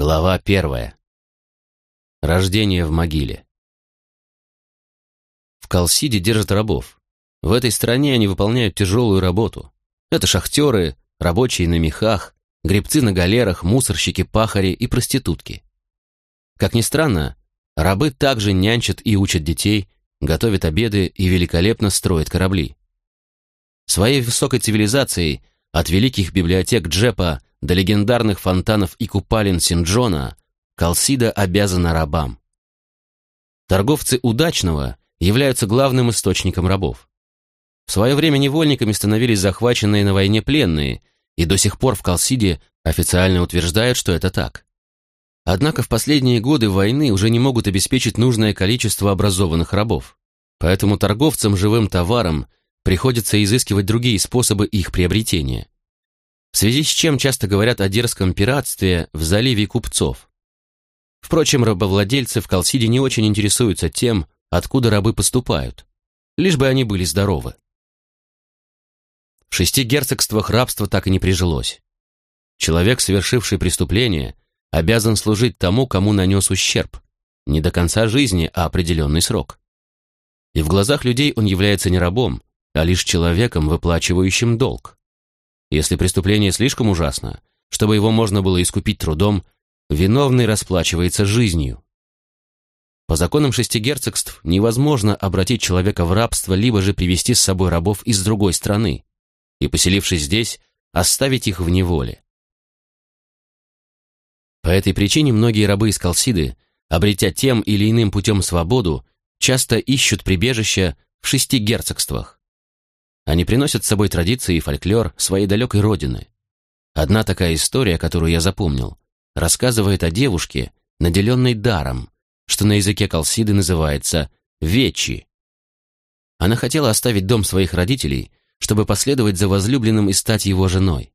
Глава первая. Рождение в могиле. В Калсиде держат рабов. В этой стране они выполняют тяжелую работу. Это шахтеры, рабочие на мехах, гребцы на галерах, мусорщики, пахари и проститутки. Как ни странно, рабы также нянчат и учат детей, готовят обеды и великолепно строят корабли. Своей высокой цивилизацией от великих библиотек Джепа до легендарных фонтанов и купалин Синджона Калсида обязана рабам. Торговцы удачного являются главным источником рабов. В свое время невольниками становились захваченные на войне пленные, и до сих пор в Калсиде официально утверждают, что это так. Однако в последние годы войны уже не могут обеспечить нужное количество образованных рабов. Поэтому торговцам живым товаром приходится изыскивать другие способы их приобретения в связи с чем часто говорят о дерзком пиратстве в заливе купцов. Впрочем, рабовладельцы в Калсиде не очень интересуются тем, откуда рабы поступают, лишь бы они были здоровы. В шести герцогствах рабство так и не прижилось. Человек, совершивший преступление, обязан служить тому, кому нанес ущерб, не до конца жизни, а определенный срок. И в глазах людей он является не рабом, а лишь человеком, выплачивающим долг. Если преступление слишком ужасно, чтобы его можно было искупить трудом, виновный расплачивается жизнью. По законам шести герцогств невозможно обратить человека в рабство, либо же привести с собой рабов из другой страны и, поселившись здесь, оставить их в неволе. По этой причине многие рабы из Калсиды, обретя тем или иным путем свободу, часто ищут прибежища в шести герцогствах. Они приносят с собой традиции и фольклор своей далекой родины. Одна такая история, которую я запомнил, рассказывает о девушке, наделенной даром, что на языке Калсиды называется «вечи». Она хотела оставить дом своих родителей, чтобы последовать за возлюбленным и стать его женой.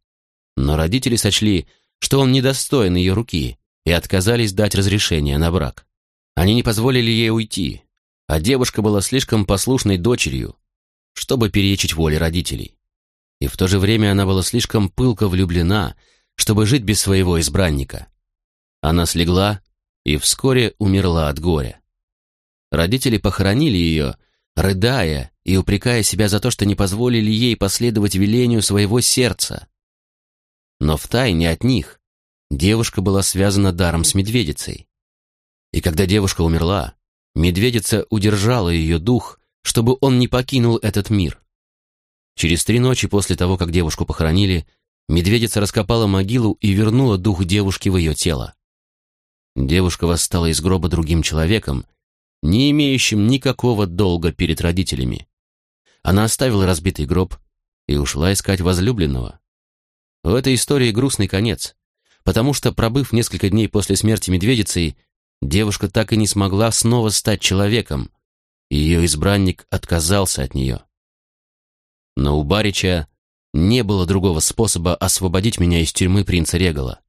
Но родители сочли, что он недостоин ее руки, и отказались дать разрешение на брак. Они не позволили ей уйти, а девушка была слишком послушной дочерью, чтобы перечить воле родителей. И в то же время она была слишком пылко влюблена, чтобы жить без своего избранника. Она слегла и вскоре умерла от горя. Родители похоронили ее, рыдая и упрекая себя за то, что не позволили ей последовать велению своего сердца. Но втайне от них девушка была связана даром с медведицей. И когда девушка умерла, медведица удержала ее дух чтобы он не покинул этот мир. Через три ночи после того, как девушку похоронили, медведица раскопала могилу и вернула дух девушки в ее тело. Девушка восстала из гроба другим человеком, не имеющим никакого долга перед родителями. Она оставила разбитый гроб и ушла искать возлюбленного. В этой истории грустный конец, потому что, пробыв несколько дней после смерти медведицы, девушка так и не смогла снова стать человеком, ее избранник отказался от нее. Но у Барича не было другого способа освободить меня из тюрьмы принца Регала.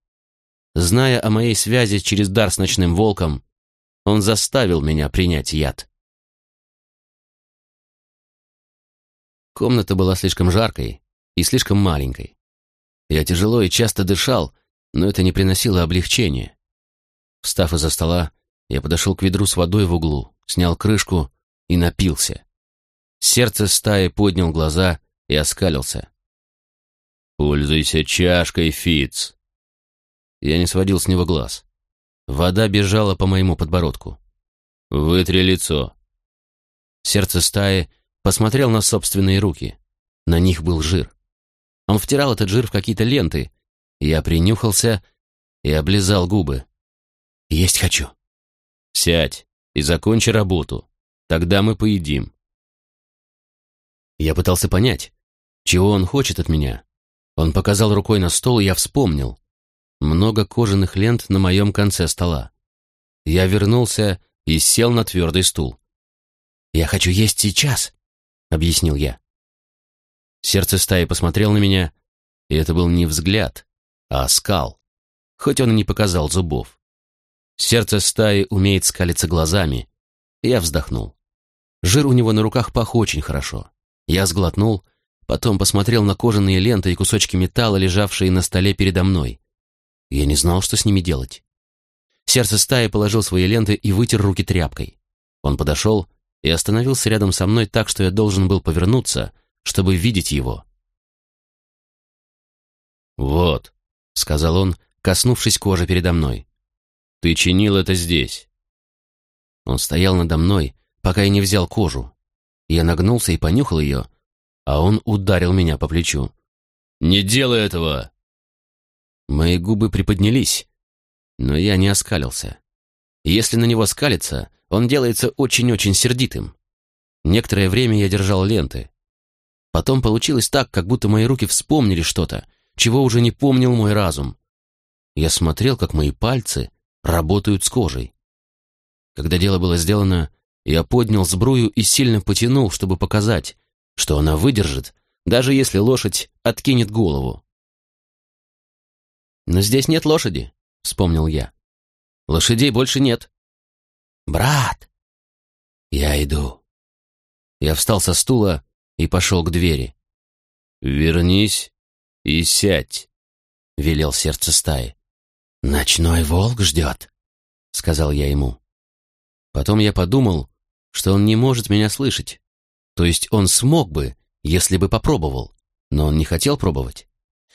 Зная о моей связи через дар с ночным волком, он заставил меня принять яд. Комната была слишком жаркой и слишком маленькой. Я тяжело и часто дышал, но это не приносило облегчения. Встав из-за стола, я подошел к ведру с водой в углу, снял крышку и напился. Сердце стаи поднял глаза и оскалился. «Пользуйся чашкой, Фиц!» Я не сводил с него глаз. Вода бежала по моему подбородку. «Вытри лицо!» Сердце стаи посмотрел на собственные руки. На них был жир. Он втирал этот жир в какие-то ленты. Я принюхался и облизал губы. «Есть хочу!» «Сядь и закончи работу!» Тогда мы поедим. Я пытался понять, чего он хочет от меня. Он показал рукой на стол, и я вспомнил. Много кожаных лент на моем конце стола. Я вернулся и сел на твердый стул. «Я хочу есть сейчас», — объяснил я. Сердце стаи посмотрел на меня, и это был не взгляд, а скал, хоть он и не показал зубов. Сердце стаи умеет скалиться глазами. Я вздохнул. Жир у него на руках пах очень хорошо. Я сглотнул, потом посмотрел на кожаные ленты и кусочки металла, лежавшие на столе передо мной. Я не знал, что с ними делать. Сердце стаи положил свои ленты и вытер руки тряпкой. Он подошел и остановился рядом со мной так, что я должен был повернуться, чтобы видеть его. «Вот», — сказал он, коснувшись кожи передо мной. «Ты чинил это здесь». Он стоял надо мной, пока я не взял кожу. Я нагнулся и понюхал ее, а он ударил меня по плечу. «Не делай этого!» Мои губы приподнялись, но я не оскалился. Если на него скалиться, он делается очень-очень сердитым. Некоторое время я держал ленты. Потом получилось так, как будто мои руки вспомнили что-то, чего уже не помнил мой разум. Я смотрел, как мои пальцы работают с кожей. Когда дело было сделано, я поднял сбрую и сильно потянул, чтобы показать, что она выдержит, даже если лошадь откинет голову. «Но здесь нет лошади», — вспомнил я. «Лошадей больше нет». «Брат!» «Я иду». Я встал со стула и пошел к двери. «Вернись и сядь», — велел сердце стаи. «Ночной волк ждет», — сказал я ему. Потом я подумал, что он не может меня слышать. То есть он смог бы, если бы попробовал, но он не хотел пробовать.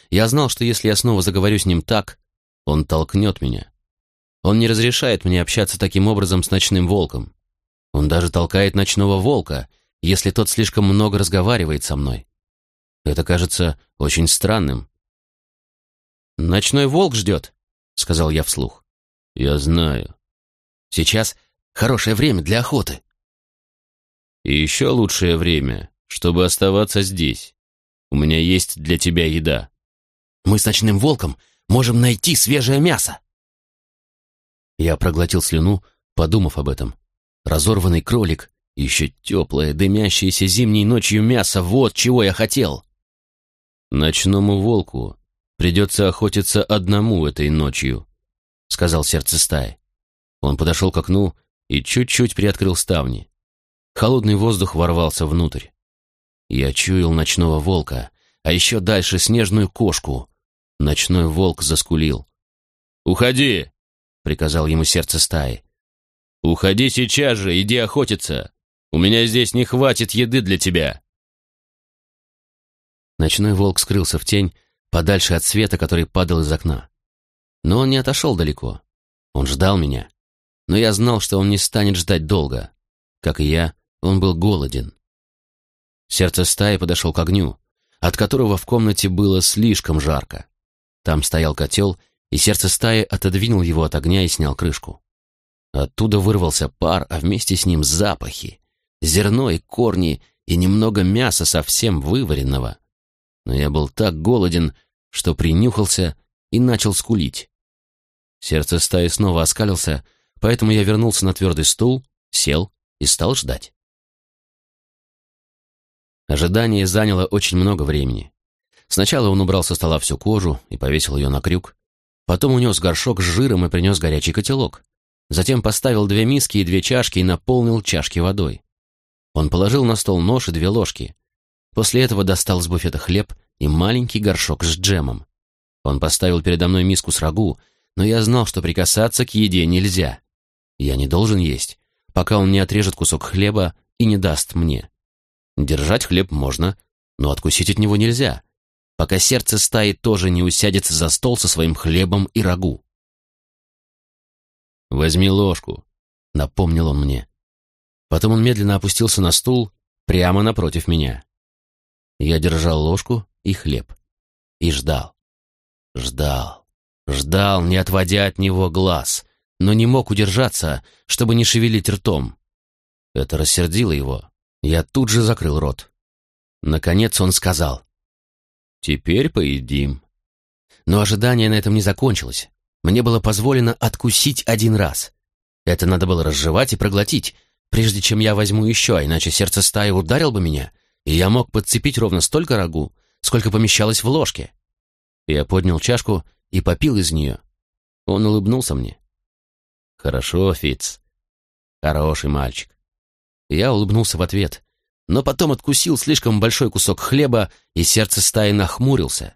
Я знал, что если я снова заговорю с ним так, он толкнет меня. Он не разрешает мне общаться таким образом с ночным волком. Он даже толкает ночного волка, если тот слишком много разговаривает со мной. Это кажется очень странным. «Ночной волк ждет», — сказал я вслух. «Я знаю. Сейчас хорошее время для охоты». И еще лучшее время, чтобы оставаться здесь. У меня есть для тебя еда. Мы с ночным волком можем найти свежее мясо. Я проглотил слюну, подумав об этом. Разорванный кролик, еще теплое, дымящееся зимней ночью мясо, вот чего я хотел. Ночному волку придется охотиться одному этой ночью, сказал сердце стаи. Он подошел к окну и чуть-чуть приоткрыл ставни. Холодный воздух ворвался внутрь. Я чуял ночного волка, а еще дальше снежную кошку. Ночной волк заскулил. «Уходи!» — приказал ему сердце стаи. «Уходи сейчас же, иди охотиться! У меня здесь не хватит еды для тебя!» Ночной волк скрылся в тень, подальше от света, который падал из окна. Но он не отошел далеко. Он ждал меня. Но я знал, что он не станет ждать долго. Как и я, он был голоден. Сердце стаи подошел к огню, от которого в комнате было слишком жарко. Там стоял котел, и сердце стаи отодвинул его от огня и снял крышку. Оттуда вырвался пар, а вместе с ним запахи. Зерно и корни, и немного мяса совсем вываренного. Но я был так голоден, что принюхался и начал скулить. Сердце стаи снова оскалился, поэтому я вернулся на твердый стул, сел и стал ждать. Ожидание заняло очень много времени. Сначала он убрал со стола всю кожу и повесил ее на крюк. Потом унес горшок с жиром и принес горячий котелок. Затем поставил две миски и две чашки и наполнил чашки водой. Он положил на стол нож и две ложки. После этого достал с буфета хлеб и маленький горшок с джемом. Он поставил передо мной миску с рагу, но я знал, что прикасаться к еде нельзя. Я не должен есть, пока он не отрежет кусок хлеба и не даст мне. Держать хлеб можно, но откусить от него нельзя, пока сердце стаи тоже не усядется за стол со своим хлебом и рагу. «Возьми ложку», — напомнил он мне. Потом он медленно опустился на стул прямо напротив меня. Я держал ложку и хлеб и ждал. Ждал, ждал, не отводя от него глаз, но не мог удержаться, чтобы не шевелить ртом. Это рассердило его. Я тут же закрыл рот. Наконец он сказал. «Теперь поедим». Но ожидание на этом не закончилось. Мне было позволено откусить один раз. Это надо было разжевать и проглотить, прежде чем я возьму еще, а иначе сердце стаи ударил бы меня, и я мог подцепить ровно столько рагу, сколько помещалось в ложке. Я поднял чашку и попил из нее. Он улыбнулся мне. «Хорошо, Фиц. Хороший мальчик. Я улыбнулся в ответ, но потом откусил слишком большой кусок хлеба, и сердце стаи нахмурился.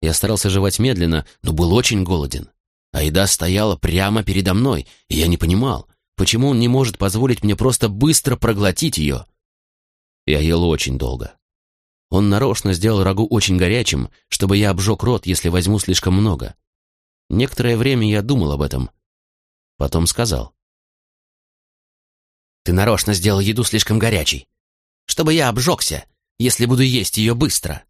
Я старался жевать медленно, но был очень голоден. а еда стояла прямо передо мной, и я не понимал, почему он не может позволить мне просто быстро проглотить ее. Я ел очень долго. Он нарочно сделал рагу очень горячим, чтобы я обжег рот, если возьму слишком много. Некоторое время я думал об этом. Потом сказал. «Ты нарочно сделал еду слишком горячей, чтобы я обжегся, если буду есть ее быстро».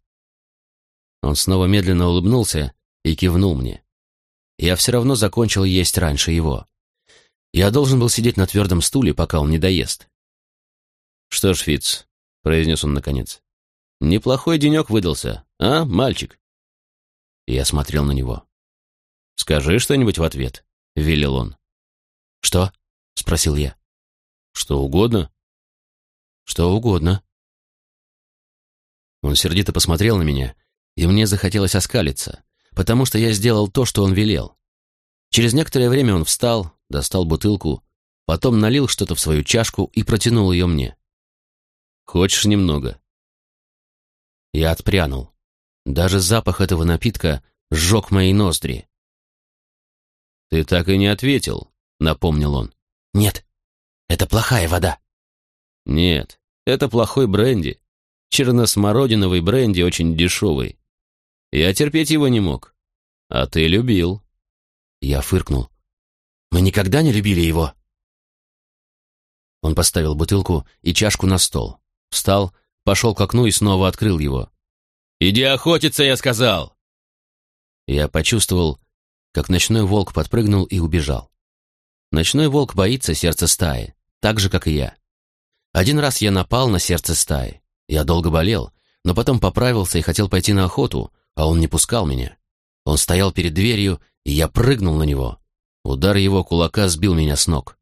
Он снова медленно улыбнулся и кивнул мне. Я все равно закончил есть раньше его. Я должен был сидеть на твердом стуле, пока он не доест. «Что ж, Фиц», — произнес он наконец, — «неплохой денек выдался, а, мальчик?» Я смотрел на него. «Скажи что-нибудь в ответ», — велел он. «Что?» — спросил я. «Что угодно». «Что угодно». Он сердито посмотрел на меня, и мне захотелось оскалиться, потому что я сделал то, что он велел. Через некоторое время он встал, достал бутылку, потом налил что-то в свою чашку и протянул ее мне. «Хочешь немного?» Я отпрянул. Даже запах этого напитка сжег мои ноздри. «Ты так и не ответил», — напомнил он. «Нет, это плохая вода». «Нет, это плохой бренди. Черносмородиновый бренди очень дешевый. Я терпеть его не мог. А ты любил». Я фыркнул. «Мы никогда не любили его». Он поставил бутылку и чашку на стол, встал, пошел к окну и снова открыл его. «Иди охотиться, я сказал!» Я почувствовал, как ночной волк подпрыгнул и убежал. Ночной волк боится сердца стаи, так же, как и я. Один раз я напал на сердце стаи. Я долго болел, но потом поправился и хотел пойти на охоту, а он не пускал меня. Он стоял перед дверью, и я прыгнул на него. Удар его кулака сбил меня с ног.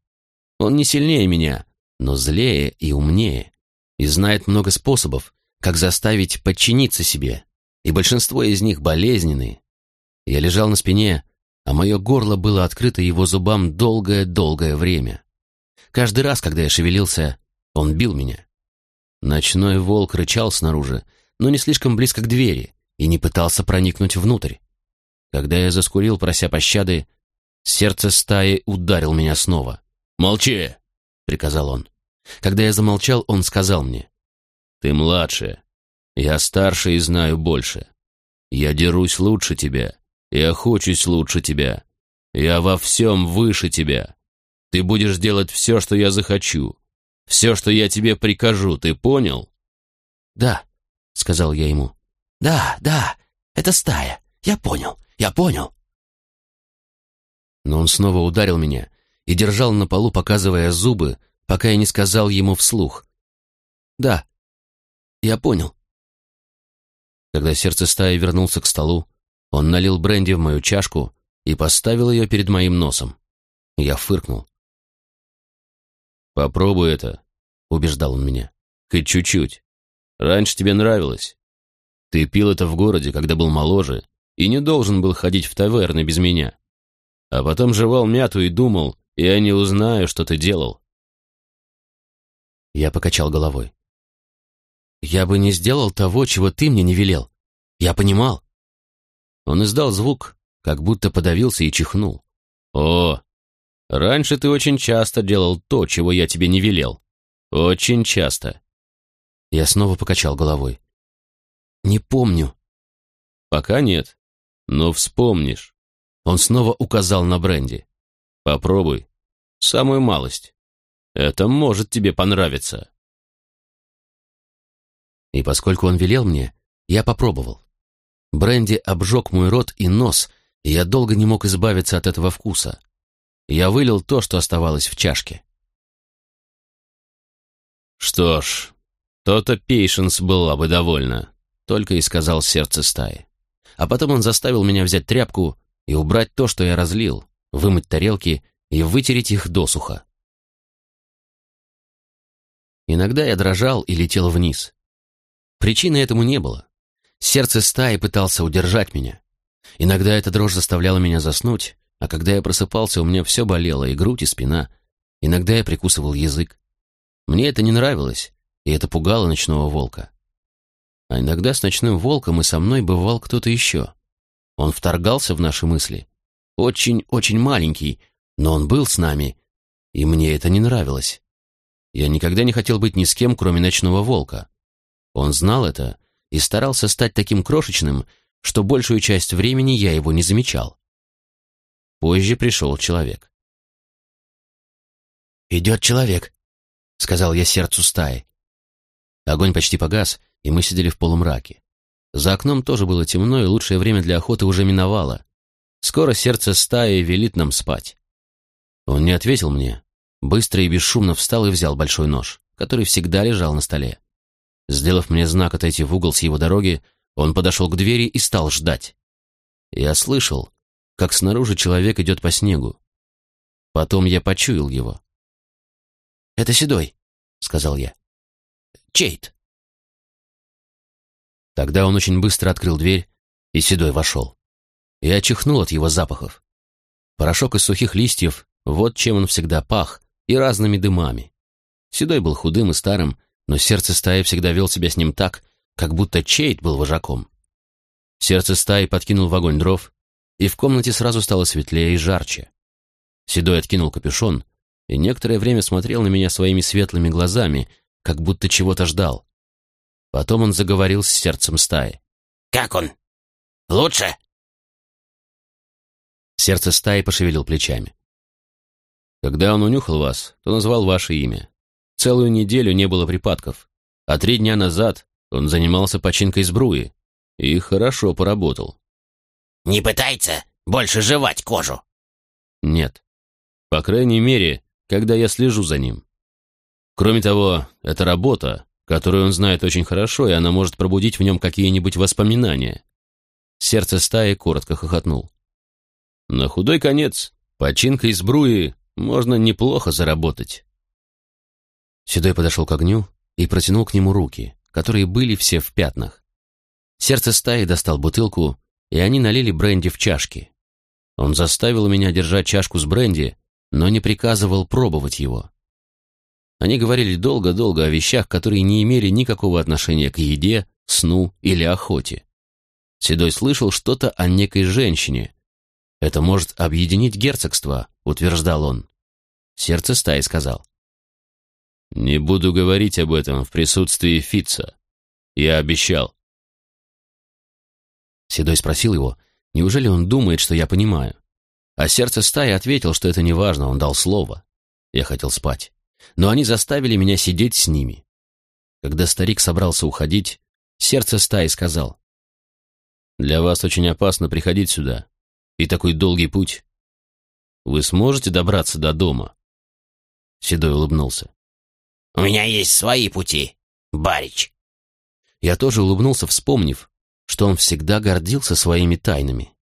Он не сильнее меня, но злее и умнее, и знает много способов, как заставить подчиниться себе, и большинство из них болезненные. Я лежал на спине, а мое горло было открыто его зубам долгое-долгое время. Каждый раз, когда я шевелился, он бил меня. Ночной волк рычал снаружи, но не слишком близко к двери, и не пытался проникнуть внутрь. Когда я заскурил, прося пощады, сердце стаи ударил меня снова. «Молчи!» — приказал он. Когда я замолчал, он сказал мне. «Ты младше. Я старше и знаю больше. Я дерусь лучше тебя. Я охочусь лучше тебя. Я во всем выше тебя. Ты будешь делать все, что я захочу. Все, что я тебе прикажу, ты понял?» «Да», — сказал я ему. «Да, да, это стая. Я понял, я понял». Но он снова ударил меня и держал на полу, показывая зубы, пока я не сказал ему вслух. «Да, я понял». Когда сердце стаи вернулся к столу, он налил бренди в мою чашку и поставил ее перед моим носом. Я фыркнул. «Попробуй это», — убеждал он меня. «Хоть чуть-чуть. Раньше тебе нравилось. Ты пил это в городе, когда был моложе, и не должен был ходить в таверны без меня. А потом жевал мяту и думал, я не узнаю, что ты делал». Я покачал головой. «Я бы не сделал того, чего ты мне не велел. Я понимал. Он издал звук, как будто подавился и чихнул. «О, раньше ты очень часто делал то, чего я тебе не велел. Очень часто». Я снова покачал головой. «Не помню». «Пока нет, но вспомнишь». Он снова указал на бренди. «Попробуй. Самую малость. Это может тебе понравиться». И поскольку он велел мне, я попробовал. Бренди обжег мой рот и нос, и я долго не мог избавиться от этого вкуса. Я вылил то, что оставалось в чашке. «Что ж, то-то Пейшенс была бы довольна», — только и сказал сердце стаи. А потом он заставил меня взять тряпку и убрать то, что я разлил, вымыть тарелки и вытереть их досуха. Иногда я дрожал и летел вниз. Причины этому не было. Сердце стаи пытался удержать меня. Иногда эта дрожь заставляла меня заснуть, а когда я просыпался, у меня все болело, и грудь, и спина. Иногда я прикусывал язык. Мне это не нравилось, и это пугало ночного волка. А иногда с ночным волком и со мной бывал кто-то еще. Он вторгался в наши мысли очень-очень маленький, но он был с нами, и мне это не нравилось. Я никогда не хотел быть ни с кем, кроме ночного волка. Он знал это и старался стать таким крошечным, что большую часть времени я его не замечал. Позже пришел человек. «Идет человек», — сказал я сердцу стаи. Огонь почти погас, и мы сидели в полумраке. За окном тоже было темно, и лучшее время для охоты уже миновало. Скоро сердце стаи велит нам спать. Он не ответил мне. Быстро и бесшумно встал и взял большой нож, который всегда лежал на столе. Сделав мне знак отойти в угол с его дороги, он подошел к двери и стал ждать. Я слышал, как снаружи человек идет по снегу. Потом я почуял его. «Это Седой», — сказал я. «Чейт». Тогда он очень быстро открыл дверь, и Седой вошел. Я чихнул от его запахов. Порошок из сухих листьев, вот чем он всегда пах, и разными дымами. Седой был худым и старым, но сердце стаи всегда вел себя с ним так, как будто Чейт был вожаком. Сердце стаи подкинул в огонь дров, и в комнате сразу стало светлее и жарче. Седой откинул капюшон и некоторое время смотрел на меня своими светлыми глазами, как будто чего-то ждал. Потом он заговорил с сердцем стаи. «Как он? Лучше?» Сердце стаи пошевелил плечами. «Когда он унюхал вас, то назвал ваше имя. Целую неделю не было припадков, а три дня назад он занимался починкой сбруи и хорошо поработал. «Не пытается больше жевать кожу?» «Нет. По крайней мере, когда я слежу за ним. Кроме того, это работа, которую он знает очень хорошо, и она может пробудить в нем какие-нибудь воспоминания». Сердце стаи коротко хохотнул. На худой конец, починкой сбруи можно неплохо заработать. Седой подошел к огню и протянул к нему руки, которые были все в пятнах. Сердце стаи достал бутылку, и они налили бренди в чашки. Он заставил меня держать чашку с бренди, но не приказывал пробовать его. Они говорили долго-долго о вещах, которые не имели никакого отношения к еде, сну или охоте. Седой слышал что-то о некой женщине. «Это может объединить герцогство», — утверждал он. Сердце стаи сказал. «Не буду говорить об этом в присутствии Фитца. Я обещал». Седой спросил его, неужели он думает, что я понимаю? А сердце стаи ответил, что это не важно, он дал слово. Я хотел спать. Но они заставили меня сидеть с ними. Когда старик собрался уходить, сердце стаи сказал, «Для вас очень опасно приходить сюда. И такой долгий путь. Вы сможете добраться до дома?» Седой улыбнулся. У меня есть свои пути, Барич. Я тоже улыбнулся, вспомнив, что он всегда гордился своими тайнами.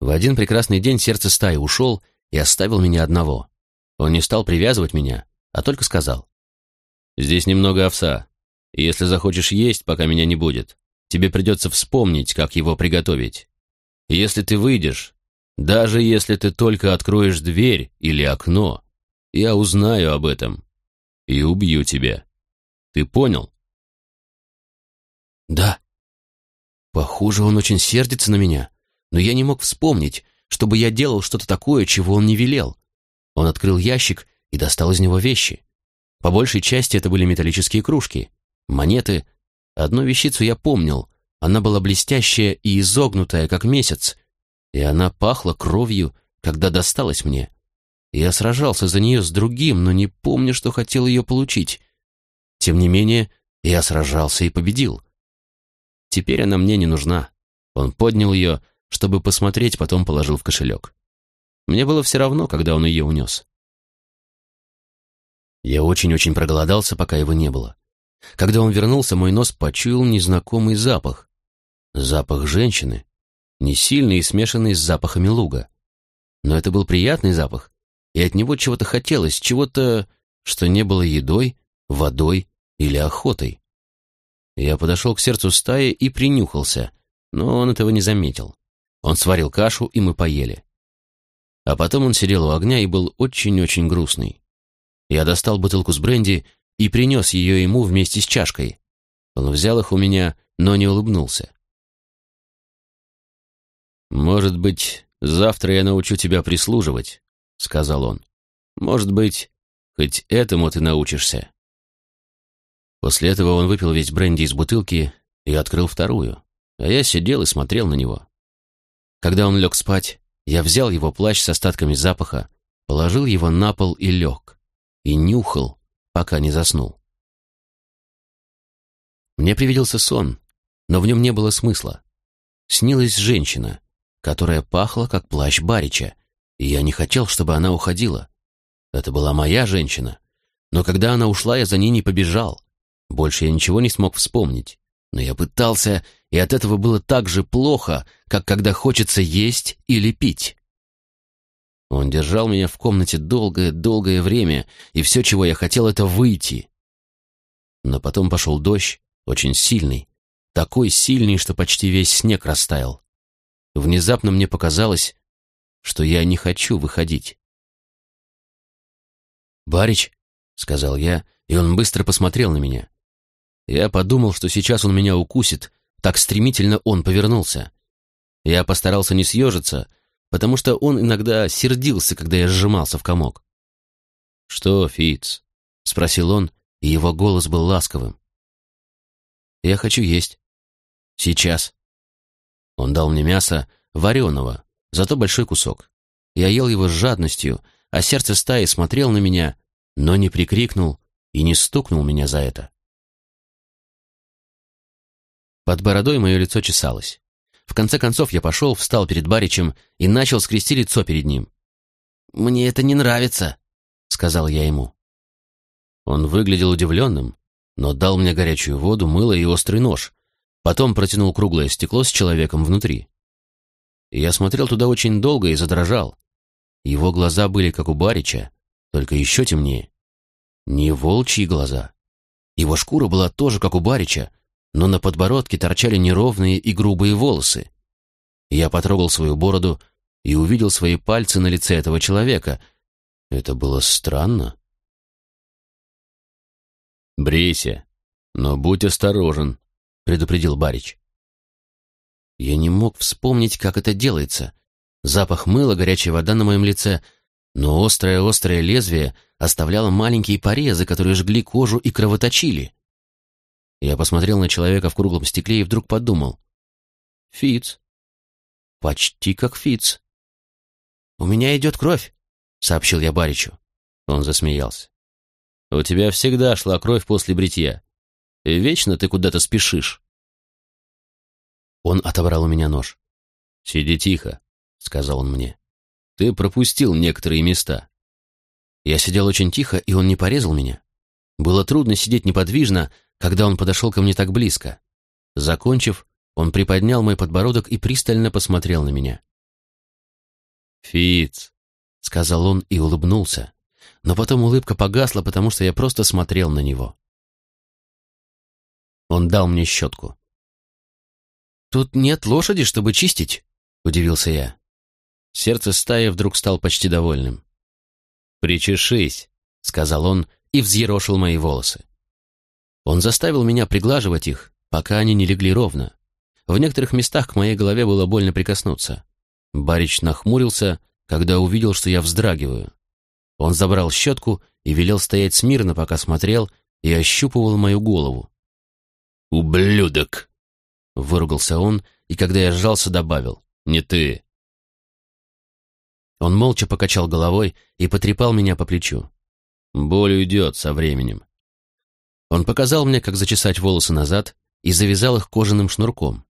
В один прекрасный день сердце стаи ушел и оставил меня одного. Он не стал привязывать меня, а только сказал. «Здесь немного овса, и если захочешь есть, пока меня не будет, тебе придется вспомнить, как его приготовить. Если ты выйдешь, даже если ты только откроешь дверь или окно, я узнаю об этом и убью тебя. Ты понял? Да. Похоже, он очень сердится на меня, но я не мог вспомнить, чтобы я делал что-то такое, чего он не велел. Он открыл ящик и достал из него вещи. По большей части это были металлические кружки, монеты. Одну вещицу я помнил. Она была блестящая и изогнутая, как месяц, и она пахла кровью, когда досталась мне. Я сражался за нее с другим, но не помню, что хотел ее получить. Тем не менее, я сражался и победил. Теперь она мне не нужна. Он поднял ее, чтобы посмотреть, потом положил в кошелек. Мне было все равно, когда он ее унес. Я очень-очень проголодался, пока его не было. Когда он вернулся, мой нос почуял незнакомый запах. Запах женщины, не сильный и смешанный с запахами луга. Но это был приятный запах, и от него чего-то хотелось, чего-то, что не было едой, водой или охотой. Я подошел к сердцу стаи и принюхался, но он этого не заметил. Он сварил кашу, и мы поели. А потом он сидел у огня и был очень-очень грустный. Я достал бутылку с бренди и принес ее ему вместе с чашкой. Он взял их у меня, но не улыбнулся. «Может быть, завтра я научу тебя прислуживать», — сказал он. «Может быть, хоть этому ты научишься». После этого он выпил весь бренди из бутылки и открыл вторую, а я сидел и смотрел на него. Когда он лег спать, я взял его плащ с остатками запаха, положил его на пол и лег, и нюхал, пока не заснул. Мне привиделся сон, но в нем не было смысла. Снилась женщина, которая пахла, как плащ Барича, и я не хотел, чтобы она уходила. Это была моя женщина, но когда она ушла, я за ней не побежал. Больше я ничего не смог вспомнить, но я пытался, и от этого было так же плохо, как когда хочется есть или пить. Он держал меня в комнате долгое-долгое время, и все, чего я хотел, это выйти. Но потом пошел дождь, очень сильный, такой сильный, что почти весь снег растаял. Внезапно мне показалось, что я не хочу выходить. «Барич», — сказал я, и он быстро посмотрел на меня. Я подумал, что сейчас он меня укусит, так стремительно он повернулся. Я постарался не съежиться, потому что он иногда сердился, когда я сжимался в комок. «Что, Фиц?» — спросил он, и его голос был ласковым. Я хочу есть. Сейчас. Он дал мне мясо вареного, зато большой кусок. Я ел его с жадностью, а сердце стаи смотрел на меня, но не прикрикнул и не стукнул меня за это. Под бородой мое лицо чесалось. В конце концов я пошел, встал перед Баричем и начал скрести лицо перед ним. «Мне это не нравится», — сказал я ему. Он выглядел удивленным, но дал мне горячую воду, мыло и острый нож. Потом протянул круглое стекло с человеком внутри. я смотрел туда очень долго и задрожал. Его глаза были как у Барича, только еще темнее. Не волчьи глаза. Его шкура была тоже как у Барича, но на подбородке торчали неровные и грубые волосы. Я потрогал свою бороду и увидел свои пальцы на лице этого человека. Это было странно. «Брейся, но будь осторожен», — предупредил Барич. Я не мог вспомнить, как это делается. Запах мыла, горячая вода на моем лице, но острое-острое лезвие оставляло маленькие порезы, которые жгли кожу и кровоточили. Я посмотрел на человека в круглом стекле и вдруг подумал. Фиц. Почти как Фиц. «У меня идет кровь», — сообщил я Баричу. Он засмеялся. У тебя всегда шла кровь после бритья. И вечно ты куда-то спешишь. Он отобрал у меня нож. «Сиди тихо», — сказал он мне. «Ты пропустил некоторые места». Я сидел очень тихо, и он не порезал меня. Было трудно сидеть неподвижно, когда он подошел ко мне так близко. Закончив, он приподнял мой подбородок и пристально посмотрел на меня. «Фиц», — сказал он и улыбнулся но потом улыбка погасла, потому что я просто смотрел на него. Он дал мне щетку. «Тут нет лошади, чтобы чистить», — удивился я. Сердце стаи вдруг стал почти довольным. «Причешись», — сказал он и взъерошил мои волосы. Он заставил меня приглаживать их, пока они не легли ровно. В некоторых местах к моей голове было больно прикоснуться. Барич нахмурился, когда увидел, что я вздрагиваю. Он забрал щетку и велел стоять смирно, пока смотрел и ощупывал мою голову. «Ублюдок!» — выругался он, и когда я сжался, добавил. «Не ты!» Он молча покачал головой и потрепал меня по плечу. «Боль уйдет со временем». Он показал мне, как зачесать волосы назад, и завязал их кожаным шнурком.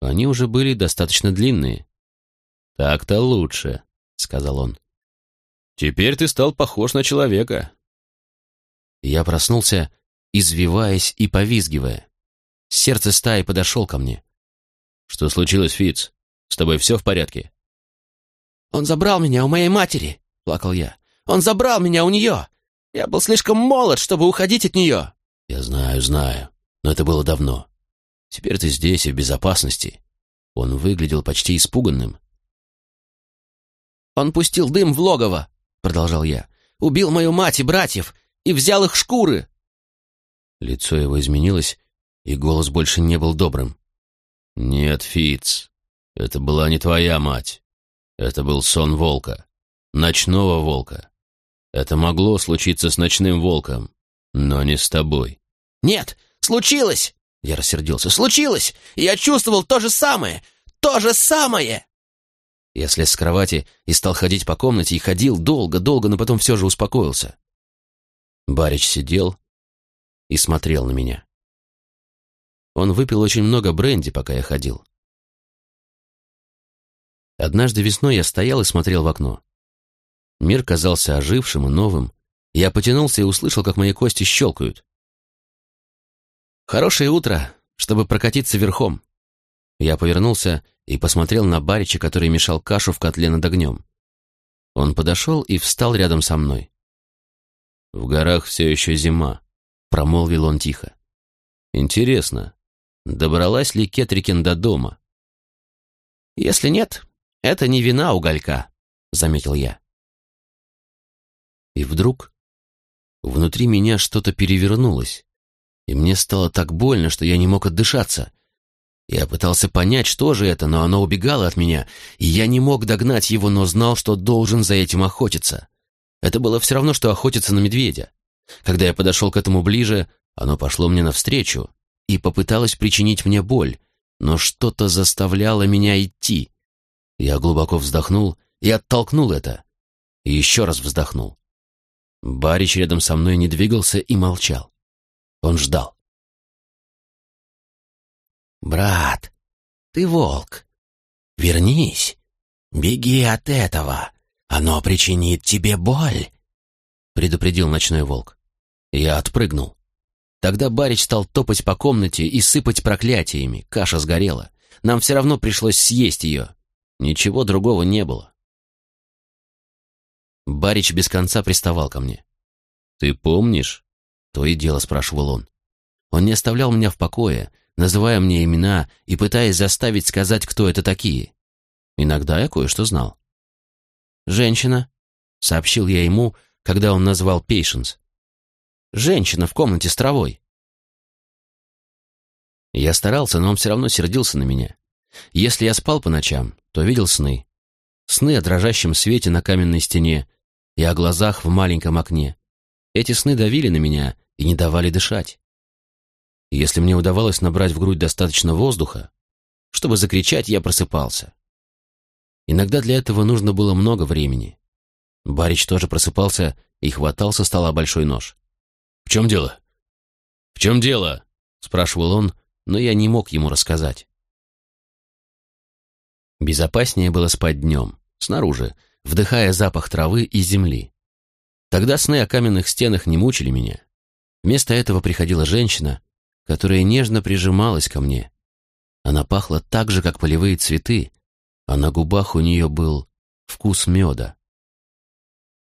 Они уже были достаточно длинные. «Так-то лучше», — сказал он. Теперь ты стал похож на человека». Я проснулся, извиваясь и повизгивая. Сердце стаи подошел ко мне. «Что случилось, Фиц? С тобой все в порядке?» «Он забрал меня у моей матери», — плакал я. «Он забрал меня у нее! Я был слишком молод, чтобы уходить от нее!» «Я знаю, знаю, но это было давно. Теперь ты здесь и в безопасности». Он выглядел почти испуганным. «Он пустил дым в логово», продолжал я. «Убил мою мать и братьев и взял их шкуры!» Лицо его изменилось, и голос больше не был добрым. «Нет, Фиц, Это была не твоя мать. Это был сон волка. Ночного волка. Это могло случиться с ночным волком, но не с тобой. «Нет, случилось!» Я рассердился. «Случилось! Я чувствовал то же самое! То же самое!» Я слез с кровати и стал ходить по комнате, и ходил долго-долго, но потом все же успокоился. Барич сидел и смотрел на меня. Он выпил очень много бренди, пока я ходил. Однажды весной я стоял и смотрел в окно. Мир казался ожившим и новым. Я потянулся и услышал, как мои кости щелкают. Хорошее утро, чтобы прокатиться верхом. Я повернулся и посмотрел на Барича, который мешал кашу в котле над огнем. Он подошел и встал рядом со мной. «В горах все еще зима», — промолвил он тихо. «Интересно, добралась ли Кетрикин до дома?» «Если нет, это не вина уголька», — заметил я. И вдруг внутри меня что-то перевернулось и мне стало так больно, что я не мог отдышаться. Я пытался понять, что же это, но оно убегало от меня, и я не мог догнать его, но знал, что должен за этим охотиться. Это было все равно, что охотиться на медведя. Когда я подошел к этому ближе, оно пошло мне навстречу и попыталось причинить мне боль, но что-то заставляло меня идти. Я глубоко вздохнул и оттолкнул это, и еще раз вздохнул. Барич рядом со мной не двигался и молчал. Он ждал. «Брат, ты волк. Вернись. Беги от этого. Оно причинит тебе боль», — предупредил ночной волк. Я отпрыгнул. Тогда Барич стал топать по комнате и сыпать проклятиями. Каша сгорела. Нам все равно пришлось съесть ее. Ничего другого не было. Барич без конца приставал ко мне. «Ты помнишь, то и дело спрашивал он. Он не оставлял меня в покое, называя мне имена и пытаясь заставить сказать, кто это такие. Иногда я кое-что знал. «Женщина», — сообщил я ему, когда он назвал Пейшенс. «Женщина в комнате с травой». Я старался, но он все равно сердился на меня. Если я спал по ночам, то видел сны. Сны о дрожащем свете на каменной стене и о глазах в маленьком окне. Эти сны давили на меня и не давали дышать. если мне удавалось набрать в грудь достаточно воздуха, чтобы закричать, я просыпался. Иногда для этого нужно было много времени. Барич тоже просыпался и хватал со стола большой нож. «В чем дело?» «В чем дело?» — спрашивал он, но я не мог ему рассказать. Безопаснее было спать днем, снаружи, вдыхая запах травы и земли. Тогда сны о каменных стенах не мучили меня. Вместо этого приходила женщина, которая нежно прижималась ко мне. Она пахла так же, как полевые цветы, а на губах у нее был вкус меда.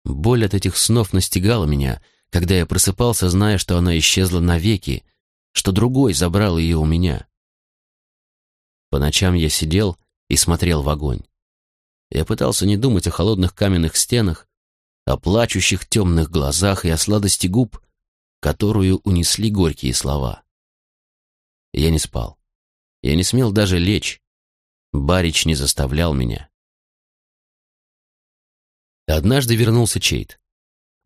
Боль от этих снов настигала меня, когда я просыпался, зная, что она исчезла навеки, что другой забрал ее у меня. По ночам я сидел и смотрел в огонь. Я пытался не думать о холодных каменных стенах, о плачущих темных глазах и о сладости губ, которую унесли горькие слова. Я не спал. Я не смел даже лечь. Барич не заставлял меня. Однажды вернулся Чейт.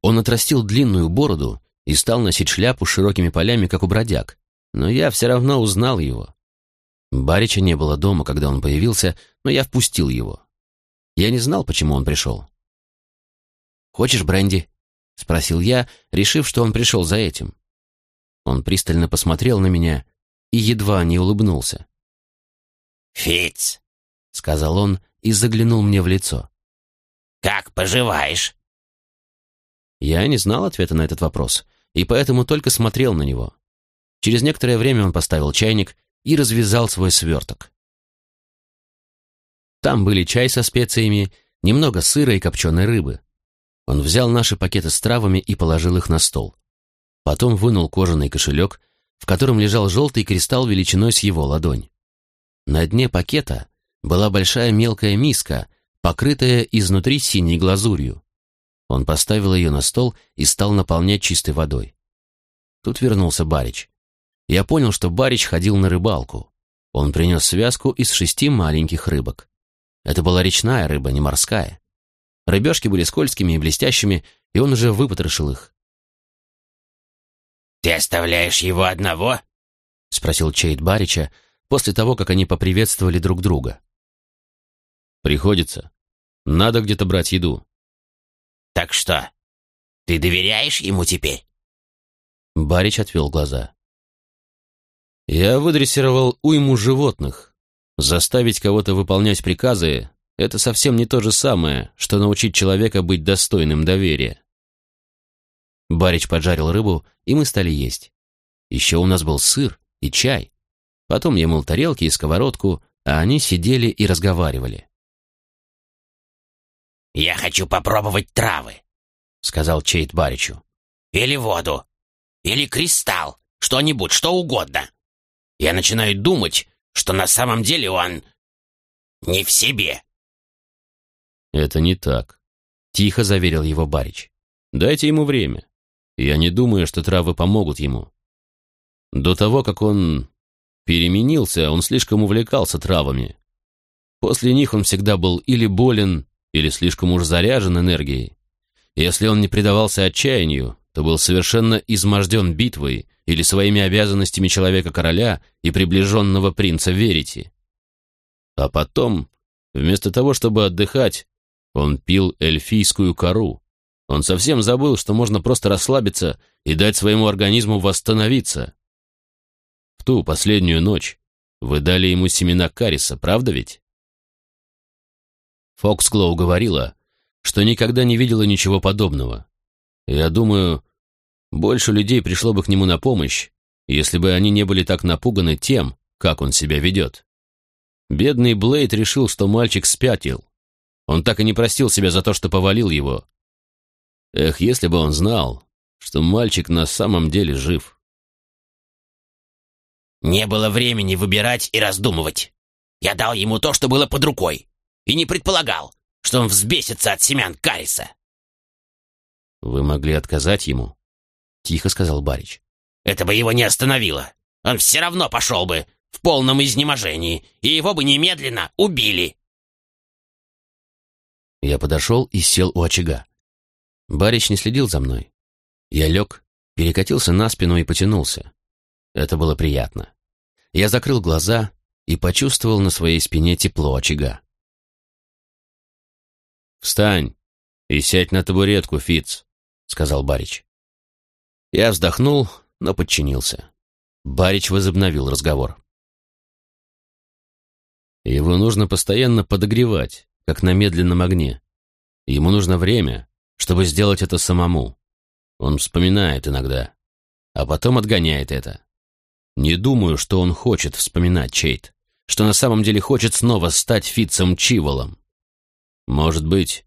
Он отрастил длинную бороду и стал носить шляпу с широкими полями, как у бродяг, но я все равно узнал его. Барича не было дома, когда он появился, но я впустил его. Я не знал, почему он пришел. «Хочешь бренди?» — спросил я, решив, что он пришел за этим. Он пристально посмотрел на меня и едва не улыбнулся. «Фиц», — сказал он и заглянул мне в лицо. «Как поживаешь?» Я не знал ответа на этот вопрос, и поэтому только смотрел на него. Через некоторое время он поставил чайник и развязал свой сверток. Там были чай со специями, немного сыра и копченой рыбы. Он взял наши пакеты с травами и положил их на стол. Потом вынул кожаный кошелек, в котором лежал желтый кристалл величиной с его ладонь. На дне пакета была большая мелкая миска, покрытая изнутри синей глазурью. Он поставил ее на стол и стал наполнять чистой водой. Тут вернулся Барич. Я понял, что Барич ходил на рыбалку. Он принес связку из шести маленьких рыбок. Это была речная рыба, не морская. Рыбешки были скользкими и блестящими, и он уже выпотрошил их. «Ты оставляешь его одного?» — спросил Чейд Барича после того, как они поприветствовали друг друга. «Приходится. Надо где-то брать еду». «Так что, ты доверяешь ему теперь?» Барич отвел глаза. «Я выдрессировал уйму животных. Заставить кого-то выполнять приказы — это совсем не то же самое, что научить человека быть достойным доверия». Барич поджарил рыбу, и мы стали есть. Еще у нас был сыр и чай. Потом я мыл тарелки и сковородку, а они сидели и разговаривали. «Я хочу попробовать травы», — сказал Чейт Баричу. «Или воду. Или кристалл. Что-нибудь, что угодно. Я начинаю думать, что на самом деле он не в себе». «Это не так», — тихо заверил его Барич. «Дайте ему время. Я не думаю, что травы помогут ему. До того, как он переменился, он слишком увлекался травами. После них он всегда был или болен, или слишком уж заряжен энергией. Если он не предавался отчаянию, то был совершенно изможден битвой или своими обязанностями человека-короля и приближенного принца Верити. А потом, вместо того, чтобы отдыхать, он пил эльфийскую кору. Он совсем забыл, что можно просто расслабиться и дать своему организму восстановиться. В ту последнюю ночь вы дали ему семена кариса, правда ведь? Фоксглоу говорила, что никогда не видела ничего подобного. Я думаю, больше людей пришло бы к нему на помощь, если бы они не были так напуганы тем, как он себя ведет. Бедный Блейд решил, что мальчик спятил. Он так и не простил себя за то, что повалил его. Эх, если бы он знал, что мальчик на самом деле жив. Не было времени выбирать и раздумывать. Я дал ему то, что было под рукой, и не предполагал, что он взбесится от семян кариса. «Вы могли отказать ему?» — тихо сказал Барич. «Это бы его не остановило. Он все равно пошел бы в полном изнеможении, и его бы немедленно убили». Я подошел и сел у очага. Барич не следил за мной. Я лег, перекатился на спину и потянулся. Это было приятно. Я закрыл глаза и почувствовал на своей спине тепло очага. «Встань и сядь на табуретку, Фиц», — сказал Барич. Я вздохнул, но подчинился. Барич возобновил разговор. Его нужно постоянно подогревать, как на медленном огне. Ему нужно время, чтобы сделать это самому. Он вспоминает иногда, а потом отгоняет это. Не думаю, что он хочет вспоминать Чейт, что на самом деле хочет снова стать Фитцем Чиволом. Может быть,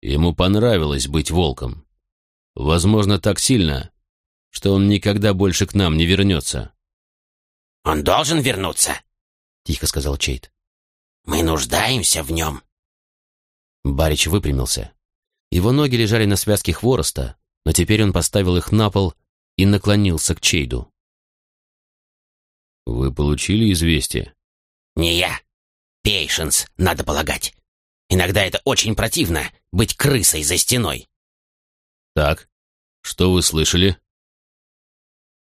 ему понравилось быть волком. Возможно, так сильно, что он никогда больше к нам не вернется. «Он должен вернуться», — тихо сказал Чейт. «Мы нуждаемся в нем». Барич выпрямился. Его ноги лежали на связке хвороста, но теперь он поставил их на пол и наклонился к Чейду. «Вы получили известие?» «Не я. Пейшенс, надо полагать. Иногда это очень противно — быть крысой за стеной». «Так, что вы слышали?»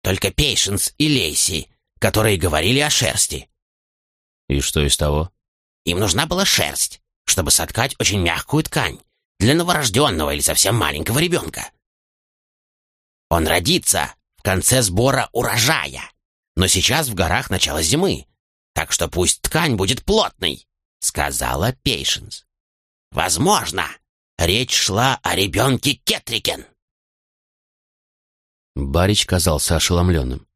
«Только Пейшенс и Лейси, которые говорили о шерсти». «И что из того?» «Им нужна была шерсть, чтобы соткать очень мягкую ткань для новорожденного или совсем маленького ребенка. Он родится в конце сбора урожая но сейчас в горах начало зимы, так что пусть ткань будет плотной», — сказала Пейшенс. «Возможно, речь шла о ребенке Кетрикен». Барич казался ошеломленным.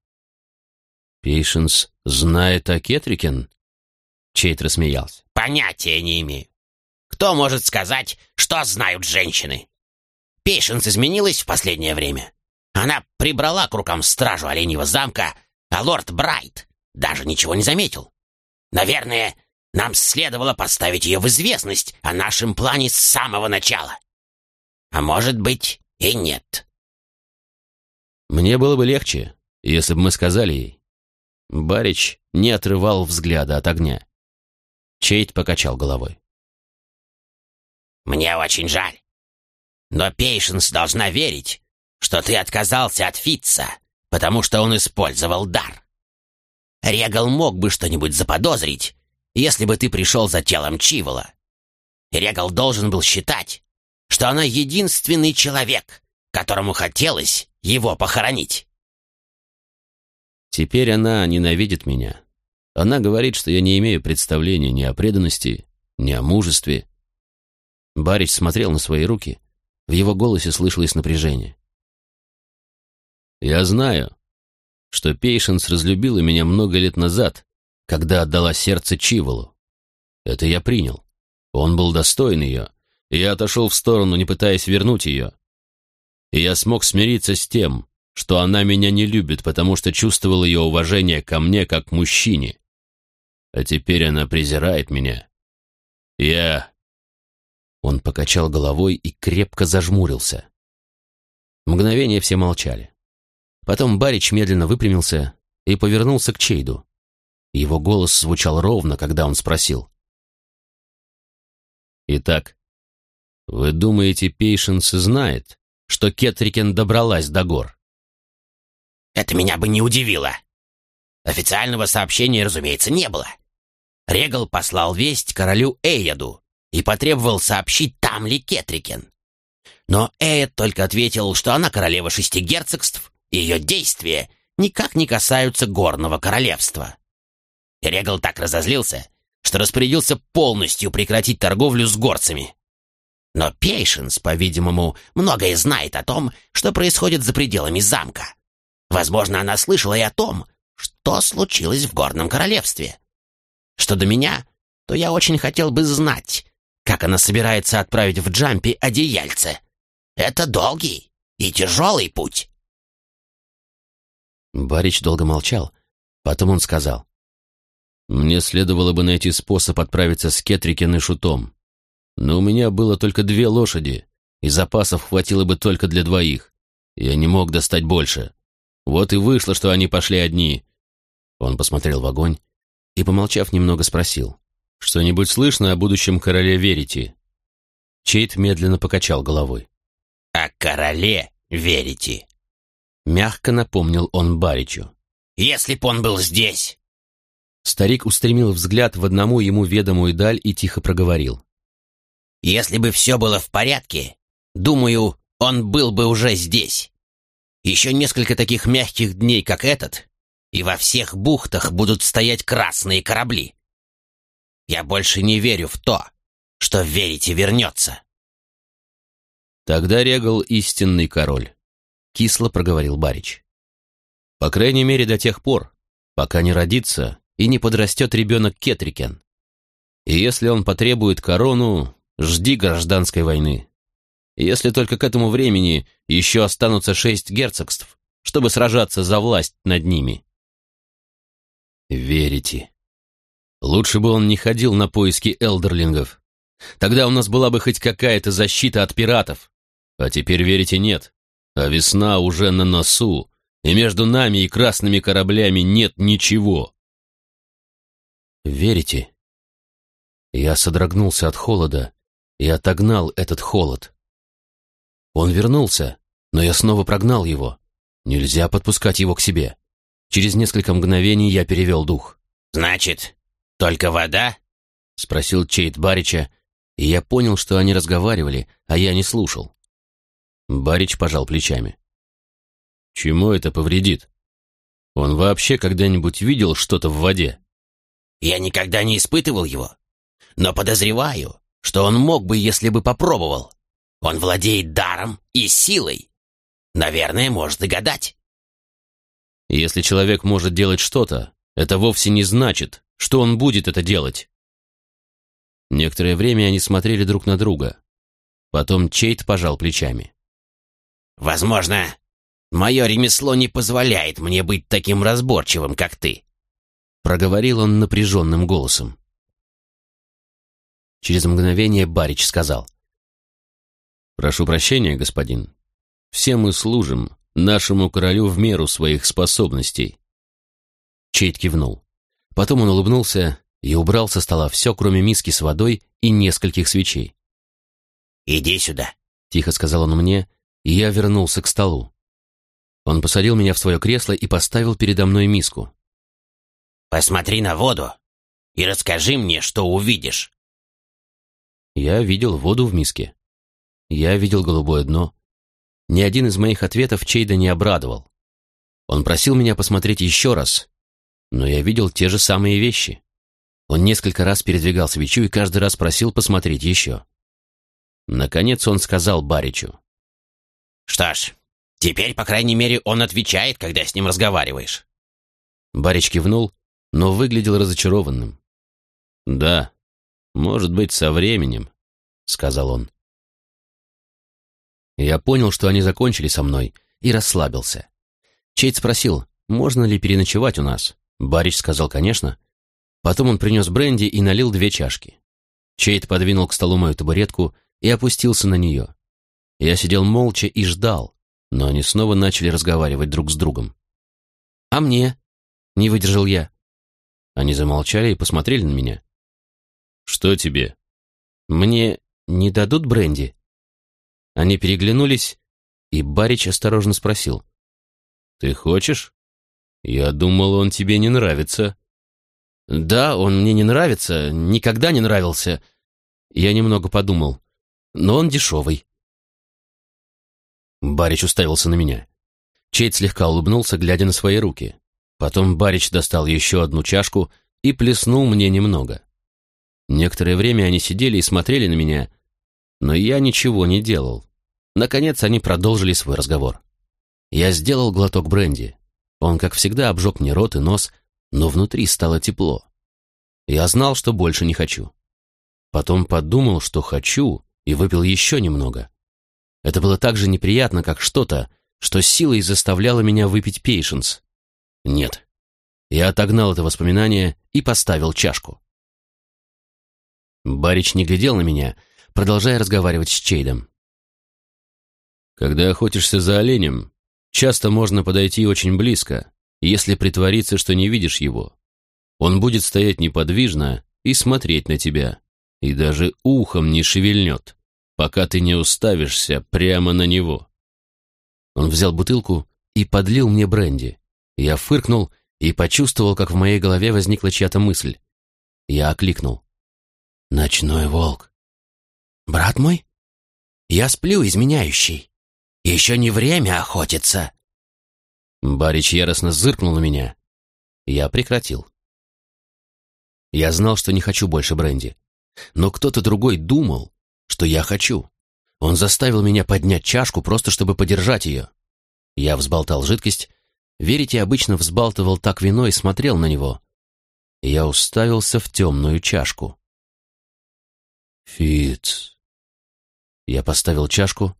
«Пейшенс знает о Кетрикен?» Чейт рассмеялся. «Понятия не имею. Кто может сказать, что знают женщины? Пейшенс изменилась в последнее время. Она прибрала к рукам стражу Оленьего замка а лорд Брайт даже ничего не заметил. Наверное, нам следовало поставить ее в известность о нашем плане с самого начала. А может быть, и нет. Мне было бы легче, если бы мы сказали ей. Барич не отрывал взгляда от огня. Чейт покачал головой. «Мне очень жаль. Но Пейшенс должна верить, что ты отказался от Фитца, потому что он использовал дар. Регал мог бы что-нибудь заподозрить, если бы ты пришел за телом Чивола. Регал должен был считать, что она единственный человек, которому хотелось его похоронить. Теперь она ненавидит меня. Она говорит, что я не имею представления ни о преданности, ни о мужестве. Барич смотрел на свои руки. В его голосе слышалось напряжение. Я знаю, что Пейшенс разлюбила меня много лет назад, когда отдала сердце Чиволу. Это я принял. Он был достоин ее, и я отошел в сторону, не пытаясь вернуть ее. И я смог смириться с тем, что она меня не любит, потому что чувствовал ее уважение ко мне как мужчине. А теперь она презирает меня. Я...» Он покачал головой и крепко зажмурился. Мгновение все молчали. Потом Барич медленно выпрямился и повернулся к Чейду. Его голос звучал ровно, когда он спросил. «Итак, вы думаете, Пейшенс знает, что Кетрикен добралась до гор?» «Это меня бы не удивило. Официального сообщения, разумеется, не было. Регал послал весть королю Эйяду и потребовал сообщить, там ли Кетрикен. Но Эйяд только ответил, что она королева шести герцогств ее действия никак не касаются горного королевства. Регал так разозлился, что распорядился полностью прекратить торговлю с горцами. Но Пейшенс, по-видимому, многое знает о том, что происходит за пределами замка. Возможно, она слышала и о том, что случилось в горном королевстве. Что до меня, то я очень хотел бы знать, как она собирается отправить в Джампи одеяльце. Это долгий и тяжелый путь. Барич долго молчал. Потом он сказал. «Мне следовало бы найти способ отправиться с Кетрикин и Шутом. Но у меня было только две лошади, и запасов хватило бы только для двоих. Я не мог достать больше. Вот и вышло, что они пошли одни». Он посмотрел в огонь и, помолчав немного, спросил. «Что-нибудь слышно о будущем короле Верите?» Чейт медленно покачал головой. «О короле Верите?» Мягко напомнил он Баричу. «Если б он был здесь!» Старик устремил взгляд в одному ему ведомую даль и тихо проговорил. «Если бы все было в порядке, думаю, он был бы уже здесь. Еще несколько таких мягких дней, как этот, и во всех бухтах будут стоять красные корабли. Я больше не верю в то, что верите вернется». Тогда Регал истинный король. — кисло проговорил Барич. «По крайней мере, до тех пор, пока не родится и не подрастет ребенок Кетрикен. И если он потребует корону, жди гражданской войны. Если только к этому времени еще останутся шесть герцогств, чтобы сражаться за власть над ними». «Верите?» Лучше бы он не ходил на поиски элдерлингов. Тогда у нас была бы хоть какая-то защита от пиратов. А теперь верите нет. А весна уже на носу, и между нами и красными кораблями нет ничего. Верите? Я содрогнулся от холода и отогнал этот холод. Он вернулся, но я снова прогнал его. Нельзя подпускать его к себе. Через несколько мгновений я перевел дух. «Значит, только вода?» — спросил Чейт Барича, и я понял, что они разговаривали, а я не слушал. Барич пожал плечами. Чему это повредит? Он вообще когда-нибудь видел что-то в воде? Я никогда не испытывал его, но подозреваю, что он мог бы, если бы попробовал. Он владеет даром и силой. Наверное, может догадать. Если человек может делать что-то, это вовсе не значит, что он будет это делать. Некоторое время они смотрели друг на друга. Потом Чейт пожал плечами. Возможно, мое ремесло не позволяет мне быть таким разборчивым, как ты», — проговорил он напряженным голосом. Через мгновение Барич сказал. «Прошу прощения, господин. Все мы служим нашему королю в меру своих способностей. Чейд кивнул. Потом он улыбнулся и убрал со стола все, кроме миски с водой и нескольких свечей. «Иди сюда», — тихо сказал он мне, и я вернулся к столу. Он посадил меня в свое кресло и поставил передо мной миску. «Посмотри на воду и расскажи мне, что увидишь». Я видел воду в миске. Я видел голубое дно. Ни один из моих ответов Чейда не обрадовал. Он просил меня посмотреть еще раз, но я видел те же самые вещи. Он несколько раз передвигал свечу и каждый раз просил посмотреть еще. Наконец он сказал Баричу. «Что ж, теперь, по крайней мере, он отвечает, когда с ним разговариваешь». Барич кивнул, но выглядел разочарованным. «Да, может быть, со временем», — сказал он. Я понял, что они закончили со мной, и расслабился. Чейд спросил, можно ли переночевать у нас. Барич сказал, конечно. Потом он принес бренди и налил две чашки. Чейд подвинул к столу мою табуретку и опустился на нее. Я сидел молча и ждал, но они снова начали разговаривать друг с другом. «А мне?» — не выдержал я. Они замолчали и посмотрели на меня. «Что тебе?» «Мне не дадут бренди?» Они переглянулись, и Барич осторожно спросил. «Ты хочешь? Я думал, он тебе не нравится». «Да, он мне не нравится, никогда не нравился». Я немного подумал. «Но он дешевый». Барич уставился на меня. Чейд слегка улыбнулся, глядя на свои руки. Потом Барич достал еще одну чашку и плеснул мне немного. Некоторое время они сидели и смотрели на меня, но я ничего не делал. Наконец они продолжили свой разговор. Я сделал глоток бренди. Он, как всегда, обжег мне рот и нос, но внутри стало тепло. Я знал, что больше не хочу. Потом подумал, что хочу, и выпил еще немного. Это было так же неприятно, как что-то, что силой заставляло меня выпить пейшенс. Нет. Я отогнал это воспоминание и поставил чашку. Барич не глядел на меня, продолжая разговаривать с Чейдом. Когда охотишься за оленем, часто можно подойти очень близко, если притвориться, что не видишь его. Он будет стоять неподвижно и смотреть на тебя, и даже ухом не шевельнет, пока ты не уставишься прямо на него. Он взял бутылку и подлил мне бренди. Я фыркнул и почувствовал, как в моей голове возникла чья-то мысль. Я окликнул. «Ночной волк». «Брат мой? Я сплю, изменяющий». Еще не время охотиться!» Барич яростно зыркнул на меня. Я прекратил. Я знал, что не хочу больше бренди. Но кто-то другой думал, что я хочу. Он заставил меня поднять чашку, просто чтобы подержать ее. Я взболтал жидкость. Верите, обычно взбалтывал так вино и смотрел на него. Я уставился в темную чашку. Фиц. Я поставил чашку,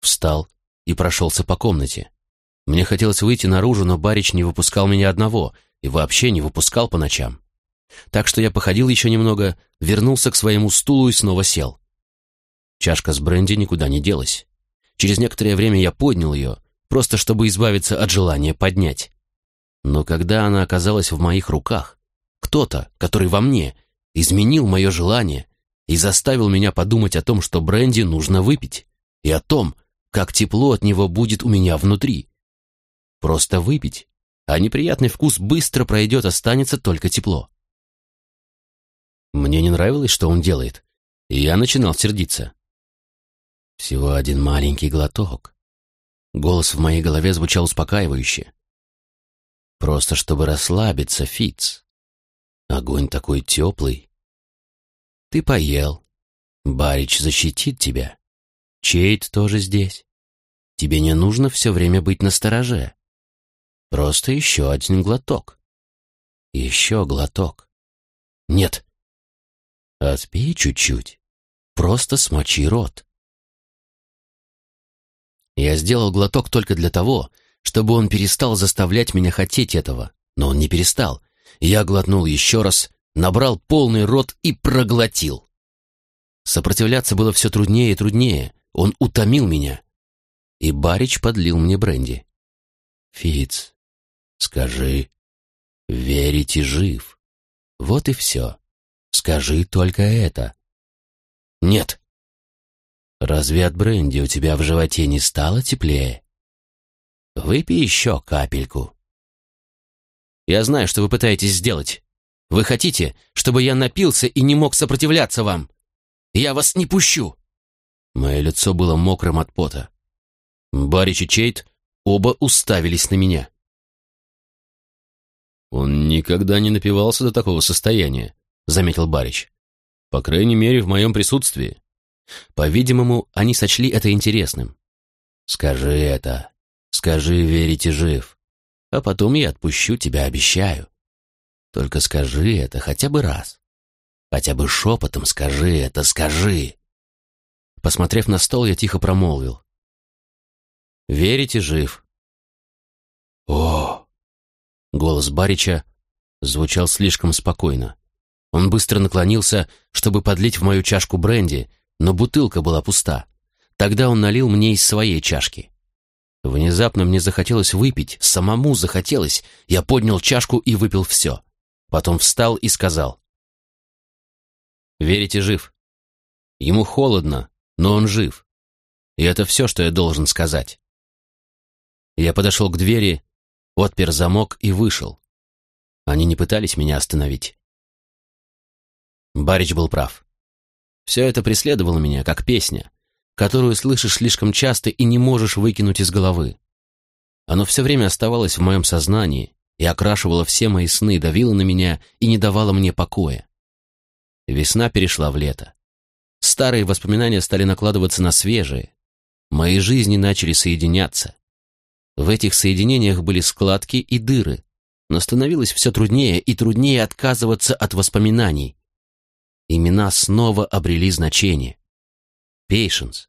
встал и прошелся по комнате. Мне хотелось выйти наружу, но Барич не выпускал меня одного и вообще не выпускал по ночам. Так что я походил еще немного, вернулся к своему стулу и снова сел. Чашка с бренди никуда не делась. Через некоторое время я поднял ее, просто чтобы избавиться от желания поднять. Но когда она оказалась в моих руках, кто-то, который во мне, изменил мое желание и заставил меня подумать о том, что бренди нужно выпить, и о том, как тепло от него будет у меня внутри. Просто выпить, а неприятный вкус быстро пройдет, останется только тепло. Мне не нравилось, что он делает, и я начинал сердиться. Всего один маленький глоток. Голос в моей голове звучал успокаивающе. Просто чтобы расслабиться, Фиц. Огонь такой теплый. Ты поел. Барич защитит тебя. Чейд тоже здесь. Тебе не нужно все время быть настороже. Просто еще один глоток. Еще глоток. Нет. Отпей чуть-чуть. Просто смочи рот. Я сделал глоток только для того, чтобы он перестал заставлять меня хотеть этого. Но он не перестал. Я глотнул еще раз, набрал полный рот и проглотил. Сопротивляться было все труднее и труднее. Он утомил меня. И Барич подлил мне бренди. Фиц, скажи, Верите жив. Вот и все. Скажи только это. Нет. Разве от бренди у тебя в животе не стало теплее? Выпей еще капельку. Я знаю, что вы пытаетесь сделать. Вы хотите, чтобы я напился и не мог сопротивляться вам? Я вас не пущу!» Мое лицо было мокрым от пота. Барич и Чейт оба уставились на меня. «Он никогда не напивался до такого состояния», — заметил Барич. «По крайней мере, в моем присутствии». По-видимому, они сочли это интересным. «Скажи это. Скажи, верите жив. А потом я отпущу тебя, обещаю. Только скажи это хотя бы раз. Хотя бы шепотом скажи это, скажи. Посмотрев на стол, я тихо промолвил. «Верите, жив?» «О!» Голос Барича звучал слишком спокойно. Он быстро наклонился, чтобы подлить в мою чашку бренди, но бутылка была пуста. Тогда он налил мне из своей чашки. Внезапно мне захотелось выпить, самому захотелось. Я поднял чашку и выпил все. Потом встал и сказал. Верите, жив. Ему холодно, но он жив. И это все, что я должен сказать. Я подошел к двери, отпер замок и вышел. Они не пытались меня остановить. Барич был прав. Все это преследовало меня, как песня, которую слышишь слишком часто и не можешь выкинуть из головы. Оно все время оставалось в моем сознании и окрашивало все мои сны, давило на меня и не давало мне покоя. Весна перешла в лето. Старые воспоминания стали накладываться на свежие. Мои жизни начали соединяться. В этих соединениях были складки и дыры, но становилось все труднее и труднее отказываться от воспоминаний. Имена снова обрели значение. Пейшенс,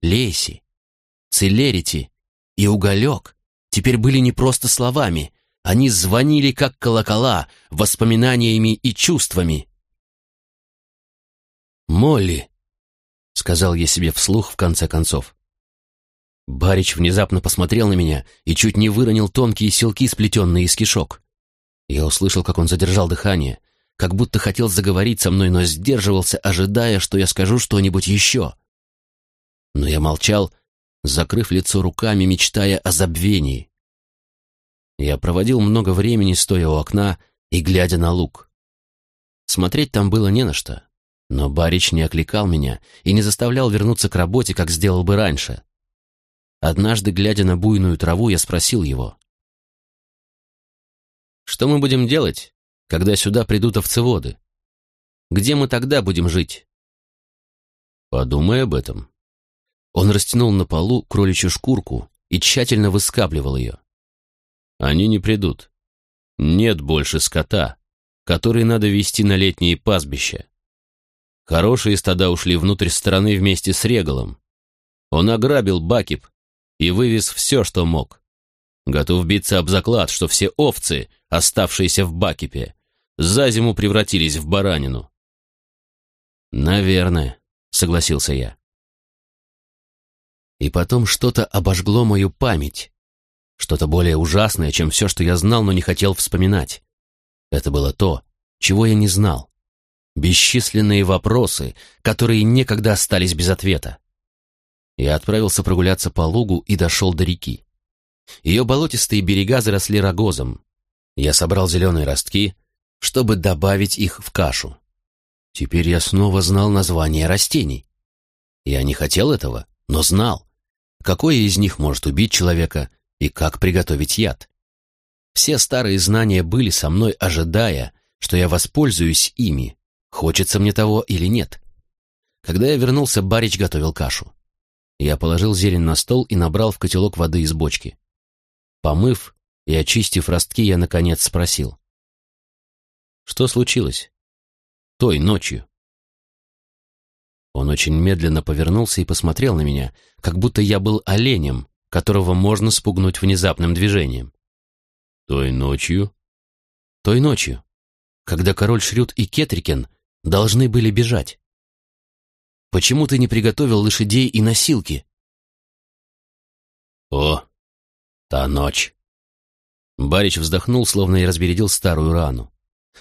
Лейси, Целерити и Уголек теперь были не просто словами, они звонили как колокола, воспоминаниями и чувствами. «Молли», — сказал я себе вслух в конце концов. Барич внезапно посмотрел на меня и чуть не выронил тонкие селки, сплетенные из кишок. Я услышал, как он задержал дыхание, как будто хотел заговорить со мной, но сдерживался, ожидая, что я скажу что-нибудь еще. Но я молчал, закрыв лицо руками, мечтая о забвении. Я проводил много времени, стоя у окна и глядя на луг. Смотреть там было не на что. Но Барич не окликал меня и не заставлял вернуться к работе, как сделал бы раньше. Однажды, глядя на буйную траву, я спросил его. «Что мы будем делать, когда сюда придут овцеводы? Где мы тогда будем жить?» «Подумай об этом». Он растянул на полу кроличью шкурку и тщательно выскабливал ее. «Они не придут. Нет больше скота, который надо вести на летние пастбища. Хорошие стада ушли внутрь страны вместе с Регалом. Он ограбил Бакип и вывез все, что мог. Готов биться об заклад, что все овцы, оставшиеся в Бакипе, за зиму превратились в баранину. «Наверное», — согласился я. И потом что-то обожгло мою память. Что-то более ужасное, чем все, что я знал, но не хотел вспоминать. Это было то, чего я не знал бесчисленные вопросы, которые некогда остались без ответа. Я отправился прогуляться по лугу и дошел до реки. Ее болотистые берега заросли рогозом. Я собрал зеленые ростки, чтобы добавить их в кашу. Теперь я снова знал название растений. Я не хотел этого, но знал, какое из них может убить человека и как приготовить яд. Все старые знания были со мной, ожидая, что я воспользуюсь ими, хочется мне того или нет. Когда я вернулся, Барич готовил кашу. Я положил зелень на стол и набрал в котелок воды из бочки. Помыв и очистив ростки, я, наконец, спросил. «Что случилось? Той ночью?» Он очень медленно повернулся и посмотрел на меня, как будто я был оленем, которого можно спугнуть внезапным движением. «Той ночью?» «Той ночью, когда король Шрют и Кетрикен должны были бежать. Почему ты не приготовил лошадей и носилки? О, та ночь. Барич вздохнул, словно и разбередил старую рану.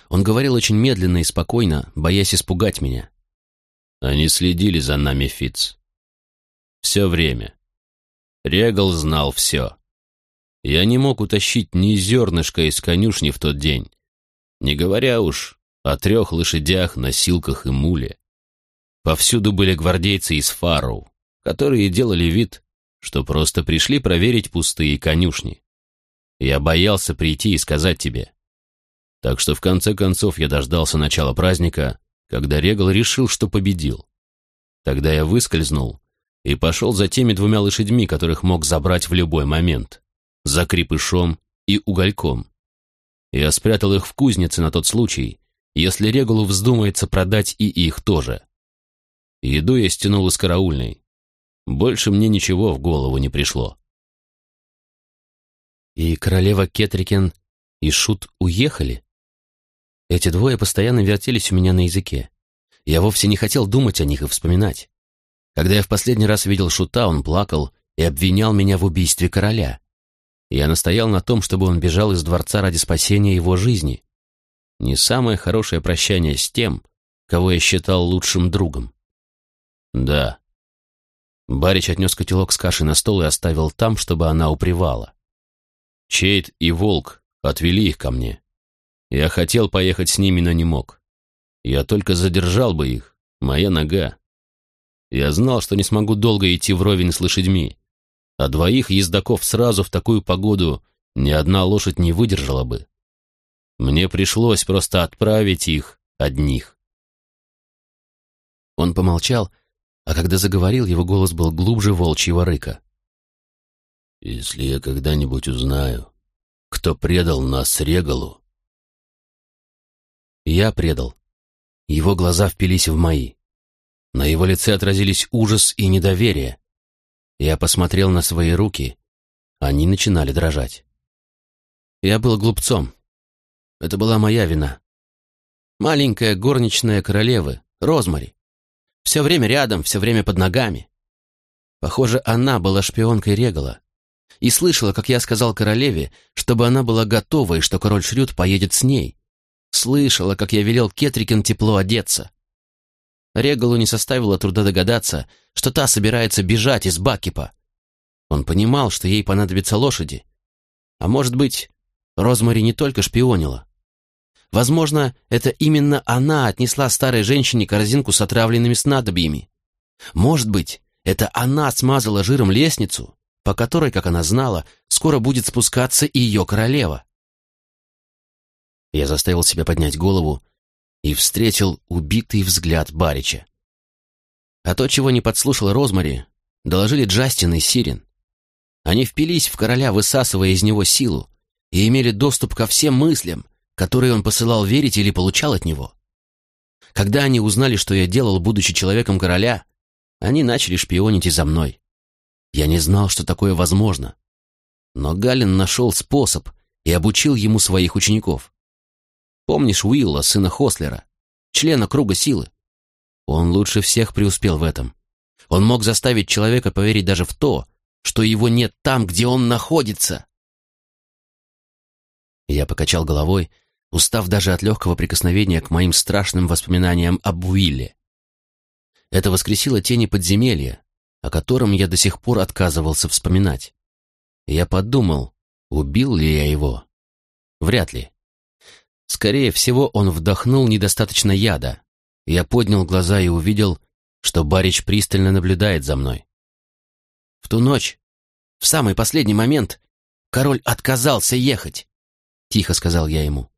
Он говорил очень медленно и спокойно, боясь испугать меня. Они следили за нами, Фиц. Все время. Регал знал все. Я не мог утащить ни зернышка из конюшни в тот день, не говоря уж о трех лошадях, носилках и муле. Повсюду были гвардейцы из Фароу, которые делали вид, что просто пришли проверить пустые конюшни. Я боялся прийти и сказать тебе. Так что в конце концов я дождался начала праздника, когда Регал решил, что победил. Тогда я выскользнул и пошел за теми двумя лошадьми, которых мог забрать в любой момент, за крепышом и угольком. Я спрятал их в кузнице на тот случай, если Регалу вздумается продать и их тоже. Еду я стянул из караульной. Больше мне ничего в голову не пришло. И королева Кетрикен и Шут уехали? Эти двое постоянно вертелись у меня на языке. Я вовсе не хотел думать о них и вспоминать. Когда я в последний раз видел Шута, он плакал и обвинял меня в убийстве короля. Я настоял на том, чтобы он бежал из дворца ради спасения его жизни. Не самое хорошее прощание с тем, кого я считал лучшим другом. Да. Барич отнес котелок с кашей на стол и оставил там, чтобы она упривала. Чейд и Волк отвели их ко мне. Я хотел поехать с ними, но не мог. Я только задержал бы их, моя нога. Я знал, что не смогу долго идти вровень с лошадьми, а двоих ездаков сразу в такую погоду ни одна лошадь не выдержала бы. Мне пришлось просто отправить их одних. Он помолчал, а когда заговорил, его голос был глубже волчьего рыка. «Если я когда-нибудь узнаю, кто предал нас Регалу, я предал. Его глаза впились в мои. На его лице отразились ужас и недоверие. Я посмотрел на свои руки. Они начинали дрожать. Я был глупцом. Это была моя вина. Маленькая горничная королевы, Розмари. Все время рядом, все время под ногами. Похоже, она была шпионкой Регала. И слышала, как я сказал королеве, чтобы она была готова и что король Шрюд поедет с ней. Слышала, как я велел Кетрикен тепло одеться. Регалу не составило труда догадаться, что та собирается бежать из Бакипа. Он понимал, что ей понадобятся лошади. А может быть, Розмари не только шпионила. Возможно, это именно она отнесла старой женщине корзинку с отравленными снадобьями. Может быть, это она смазала жиром лестницу, по которой, как она знала, скоро будет спускаться и ее королева. Я заставил себя поднять голову и встретил убитый взгляд Барича. А то, чего не подслушал Розмари, доложили Джастин и Сирин. Они впились в короля, высасывая из него силу, и имели доступ ко всем мыслям, которые он посылал верить или получал от него. Когда они узнали, что я делал, будучи человеком короля, они начали шпионить и за мной. Я не знал, что такое возможно. Но Галин нашел способ и обучил ему своих учеников. Помнишь Уилла, сына Хослера, члена Круга Силы? Он лучше всех преуспел в этом. Он мог заставить человека поверить даже в то, что его нет там, где он находится. Я покачал головой, устав даже от легкого прикосновения к моим страшным воспоминаниям об Уилле. Это воскресило тени подземелья, о котором я до сих пор отказывался вспоминать. Я подумал, убил ли я его? Вряд ли. Скорее всего, он вдохнул недостаточно яда. Я поднял глаза и увидел, что Барич пристально наблюдает за мной. В ту ночь, в самый последний момент, король отказался ехать, — тихо сказал я ему.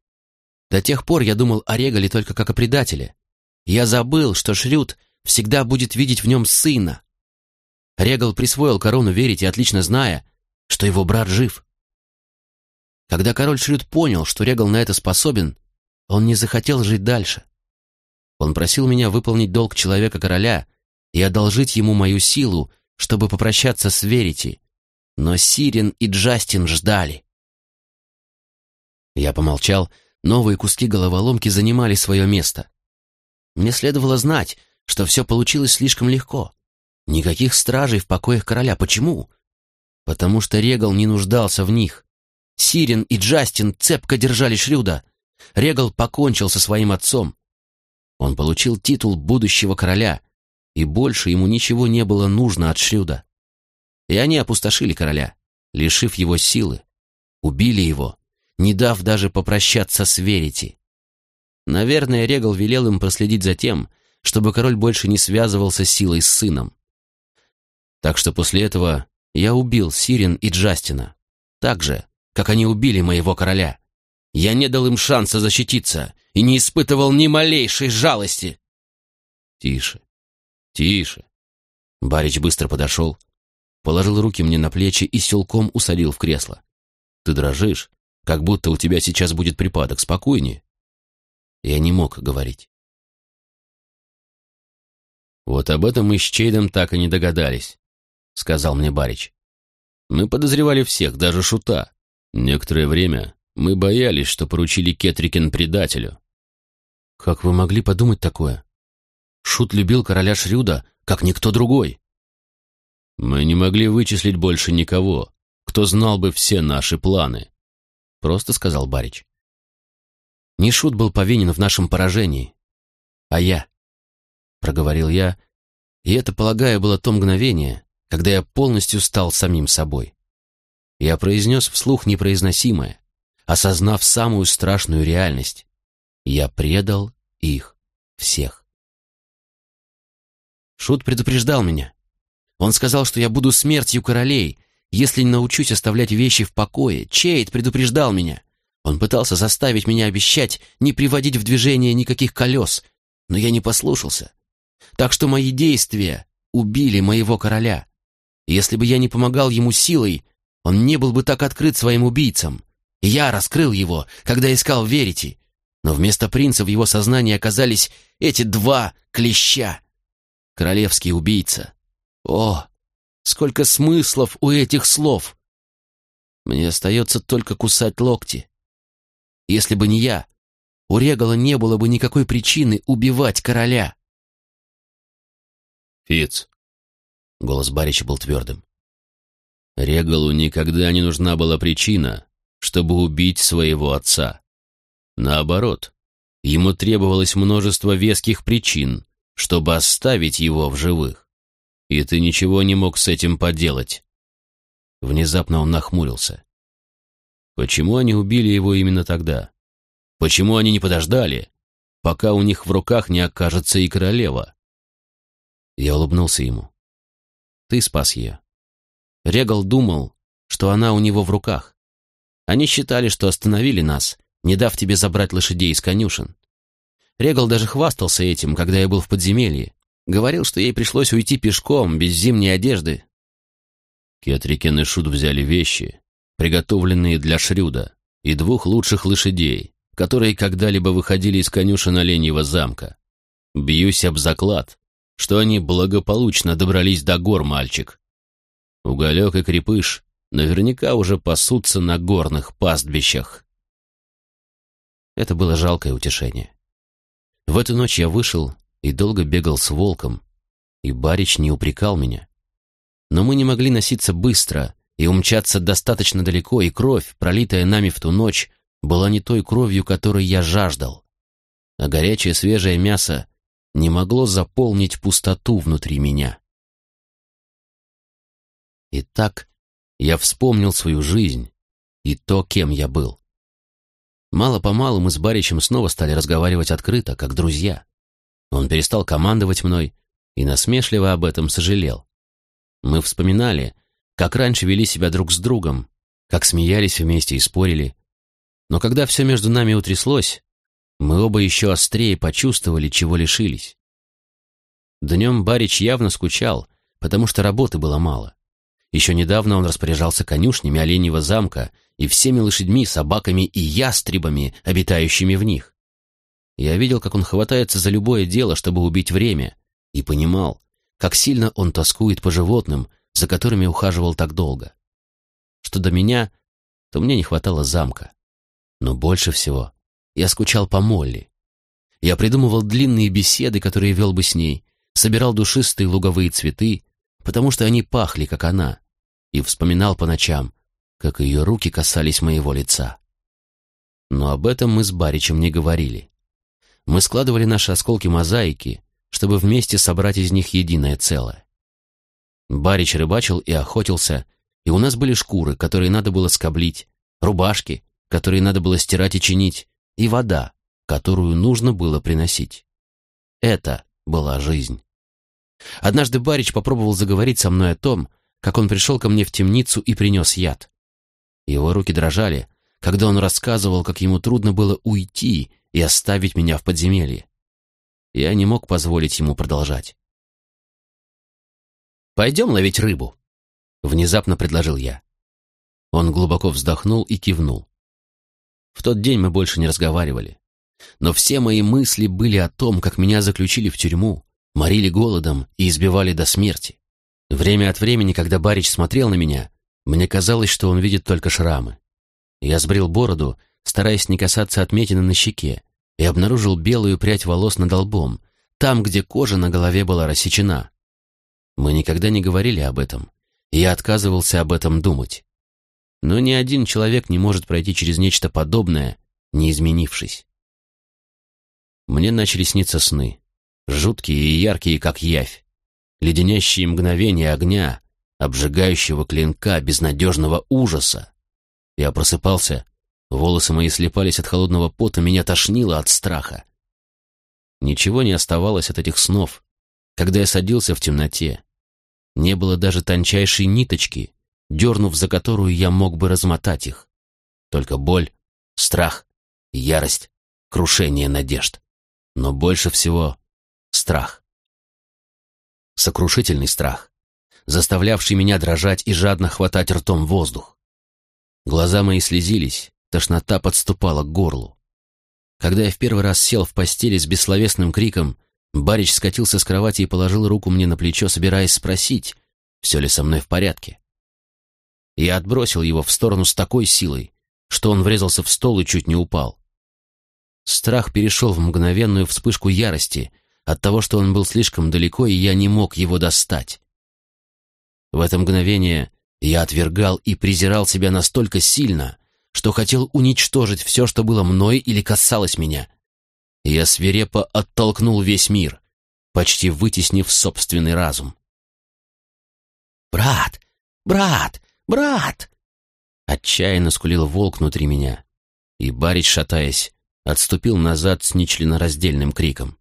До тех пор я думал о Регале только как о предателе. Я забыл, что Шрюд всегда будет видеть в нем сына. Регал присвоил корону верить и отлично зная, что его брат жив. Когда король Шрюд понял, что Регал на это способен, он не захотел жить дальше. Он просил меня выполнить долг человека-короля и одолжить ему мою силу, чтобы попрощаться с Верити. Но Сирин и Джастин ждали. Я помолчал, новые куски головоломки занимали свое место. Мне следовало знать, что все получилось слишком легко. Никаких стражей в покоях короля. Почему? Потому что Регал не нуждался в них. Сирен и Джастин цепко держали Шрюда. Регал покончил со своим отцом. Он получил титул будущего короля, и больше ему ничего не было нужно от Шрюда. И они опустошили короля, лишив его силы, убили его, не дав даже попрощаться с Верити. Наверное, Регал велел им проследить за тем, чтобы король больше не связывался силой с сыном. Так что после этого я убил Сирен и Джастина, так же, как они убили моего короля. Я не дал им шанса защититься и не испытывал ни малейшей жалости. Тише, тише. Барич быстро подошел, положил руки мне на плечи и силком усадил в кресло. Ты дрожишь, как будто у тебя сейчас будет припадок. Спокойнее. Я не мог говорить. Вот об этом мы с Чейдом так и не догадались, сказал мне Барич. Мы подозревали всех, даже Шута. Некоторое время мы боялись, что поручили Кетрикен предателю. Как вы могли подумать такое? Шут любил короля Шрюда, как никто другой. Мы не могли вычислить больше никого, кто знал бы все наши планы, просто сказал Барич. Не Шут был повинен в нашем поражении, а я, проговорил я, и это, полагаю, было то мгновение, когда я полностью стал самим собой. Я произнес вслух непроизносимое, осознав самую страшную реальность. Я предал их всех. Шут предупреждал меня. Он сказал, что я буду смертью королей, если не научусь оставлять вещи в покое. Чейд предупреждал меня. Он пытался заставить меня обещать не приводить в движение никаких колес, но я не послушался. Так что мои действия убили моего короля. Если бы я не помогал ему силой, он не был бы так открыт своим убийцам. Я раскрыл его, когда искал Верити, но вместо принца в его сознании оказались эти два клеща. Королевский убийца. О, сколько смыслов у этих слов! Мне остается только кусать локти. Если бы не я, у Регала не было бы никакой причины убивать короля. Фиц. Голос Барича был твердым. Регалу никогда не нужна была причина, чтобы убить своего отца. Наоборот, ему требовалось множество веских причин, чтобы оставить его в живых. И ты ничего не мог с этим поделать. Внезапно он нахмурился. Почему они убили его именно тогда? Почему они не подождали, пока у них в руках не окажется и королева? Я улыбнулся ему. Ты спас ее. Регал думал, что она у него в руках. Они считали, что остановили нас, не дав тебе забрать лошадей из конюшен. Регал даже хвастался этим, когда я был в подземелье. Говорил, что ей пришлось уйти пешком, без зимней одежды. Кетрикен и Шут взяли вещи, приготовленные для Шрюда, и двух лучших лошадей, которые когда-либо выходили из конюшен Оленьего замка. Бьюсь об заклад, что они благополучно добрались до гор, мальчик. Уголек и крепыш наверняка уже пасутся на горных пастбищах. Это было жалкое утешение. В эту ночь я вышел и долго бегал с волком, и Барич не упрекал меня. Но мы не могли носиться быстро и умчаться достаточно далеко, и кровь, пролитая нами в ту ночь, была не той кровью, которой я жаждал. А горячее свежее мясо не могло заполнить пустоту внутри меня. И так я вспомнил свою жизнь и то, кем я был. Мало-помалу мы с Баричем снова стали разговаривать открыто, как друзья. Он перестал командовать мной и насмешливо об этом сожалел. Мы вспоминали, как раньше вели себя друг с другом, как смеялись вместе и спорили. Но когда все между нами утряслось, мы оба еще острее почувствовали, чего лишились. Днем Барич явно скучал, потому что работы было мало. Еще недавно он распоряжался конюшнями Оленьего замка и всеми лошадьми, собаками и ястребами, обитающими в них. Я видел, как он хватается за любое дело, чтобы убить время, и понимал, как сильно он тоскует по животным, за которыми ухаживал так долго. Что до меня, то мне не хватало замка. Но больше всего я скучал по Молли. Я придумывал длинные беседы, которые вел бы с ней, собирал душистые луговые цветы, потому что они пахли, как она, и вспоминал по ночам, как ее руки касались моего лица. Но об этом мы с Баричем не говорили. Мы складывали наши осколки мозаики, чтобы вместе собрать из них единое целое. Барич рыбачил и охотился, и у нас были шкуры, которые надо было скоблить, рубашки, которые надо было стирать и чинить, и вода, которую нужно было приносить. Это была жизнь. Однажды Барич попробовал заговорить со мной о том, как он пришел ко мне в темницу и принес яд. Его руки дрожали, когда он рассказывал, как ему трудно было уйти и оставить меня в подземелье. Я не мог позволить ему продолжать. «Пойдем ловить рыбу», — внезапно предложил я. Он глубоко вздохнул и кивнул. В тот день мы больше не разговаривали. Но все мои мысли были о том, как меня заключили в тюрьму, морили голодом и избивали до смерти. Время от времени, когда Барич смотрел на меня, мне казалось, что он видит только шрамы. Я сбрил бороду, стараясь не касаться отметины на щеке, и обнаружил белую прядь волос над лбом, там, где кожа на голове была рассечена. Мы никогда не говорили об этом, и я отказывался об этом думать. Но ни один человек не может пройти через нечто подобное, не изменившись. Мне начали сниться сны, жуткие и яркие, как явь, леденящие мгновения огня, обжигающего клинка, безнадежного ужаса. Я просыпался, волосы мои слепались от холодного пота, меня тошнило от страха. Ничего не оставалось от этих снов, когда я садился в темноте. Не было даже тончайшей ниточки, дернув за которую я мог бы размотать их. Только боль, страх, ярость, крушение надежд. Но больше всего страх. Сокрушительный страх, заставлявший меня дрожать и жадно хватать ртом воздух. Глаза мои слезились, тошнота подступала к горлу. Когда я в первый раз сел в постели с бессловесным криком, Барич скатился с кровати и положил руку мне на плечо, собираясь спросить, все ли со мной в порядке. Я отбросил его в сторону с такой силой, что он врезался в стол и чуть не упал. Страх перешел в мгновенную вспышку ярости от того, что он был слишком далеко, и я не мог его достать. В это мгновение я отвергал и презирал себя настолько сильно, что хотел уничтожить все, что было мной или касалось меня. Я свирепо оттолкнул весь мир, почти вытеснив собственный разум. «Брат! Брат! Брат!» Отчаянно скулил волк внутри меня, и Барич, шатаясь, отступил назад с нечленораздельным криком.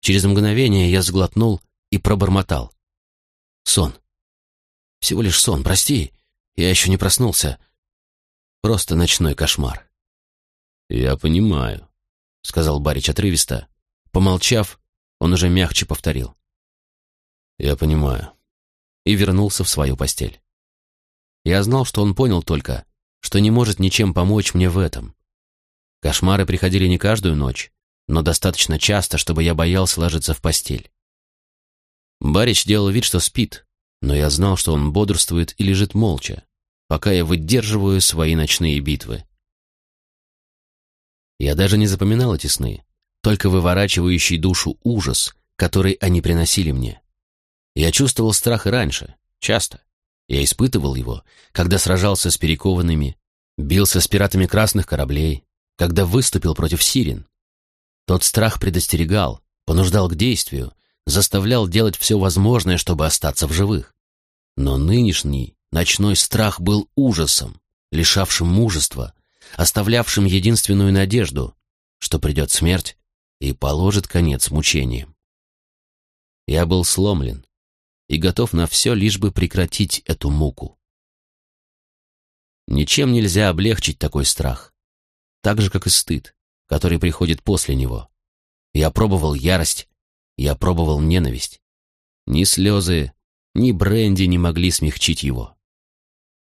Через мгновение я сглотнул и пробормотал. «Сон. Всего лишь сон, прости. Я еще не проснулся. Просто ночной кошмар». «Я понимаю», — сказал Барич отрывисто. Помолчав, он уже мягче повторил. «Я понимаю». И вернулся в свою постель. Я знал, что он понял только, что не может ничем помочь мне в этом. Кошмары приходили не каждую ночь, но достаточно часто, чтобы я боялся ложиться в постель. Барич делал вид, что спит, но я знал, что он бодрствует и лежит молча, пока я выдерживаю свои ночные битвы. Я даже не запоминал эти сны, только выворачивающий душу ужас, который они приносили мне. Я чувствовал страх и раньше, часто. Я испытывал его, когда сражался с перекованными, бился с пиратами красных кораблей, когда выступил против сирен. Тот страх предостерегал, понуждал к действию, заставлял делать все возможное, чтобы остаться в живых. Но нынешний ночной страх был ужасом, лишавшим мужества, оставлявшим единственную надежду, что придет смерть и положит конец мучениям. Я был сломлен и готов на все, лишь бы прекратить эту муку. Ничем нельзя облегчить такой страх так же, как и стыд, который приходит после него. Я пробовал ярость, я пробовал ненависть. Ни слезы, ни бренди не могли смягчить его.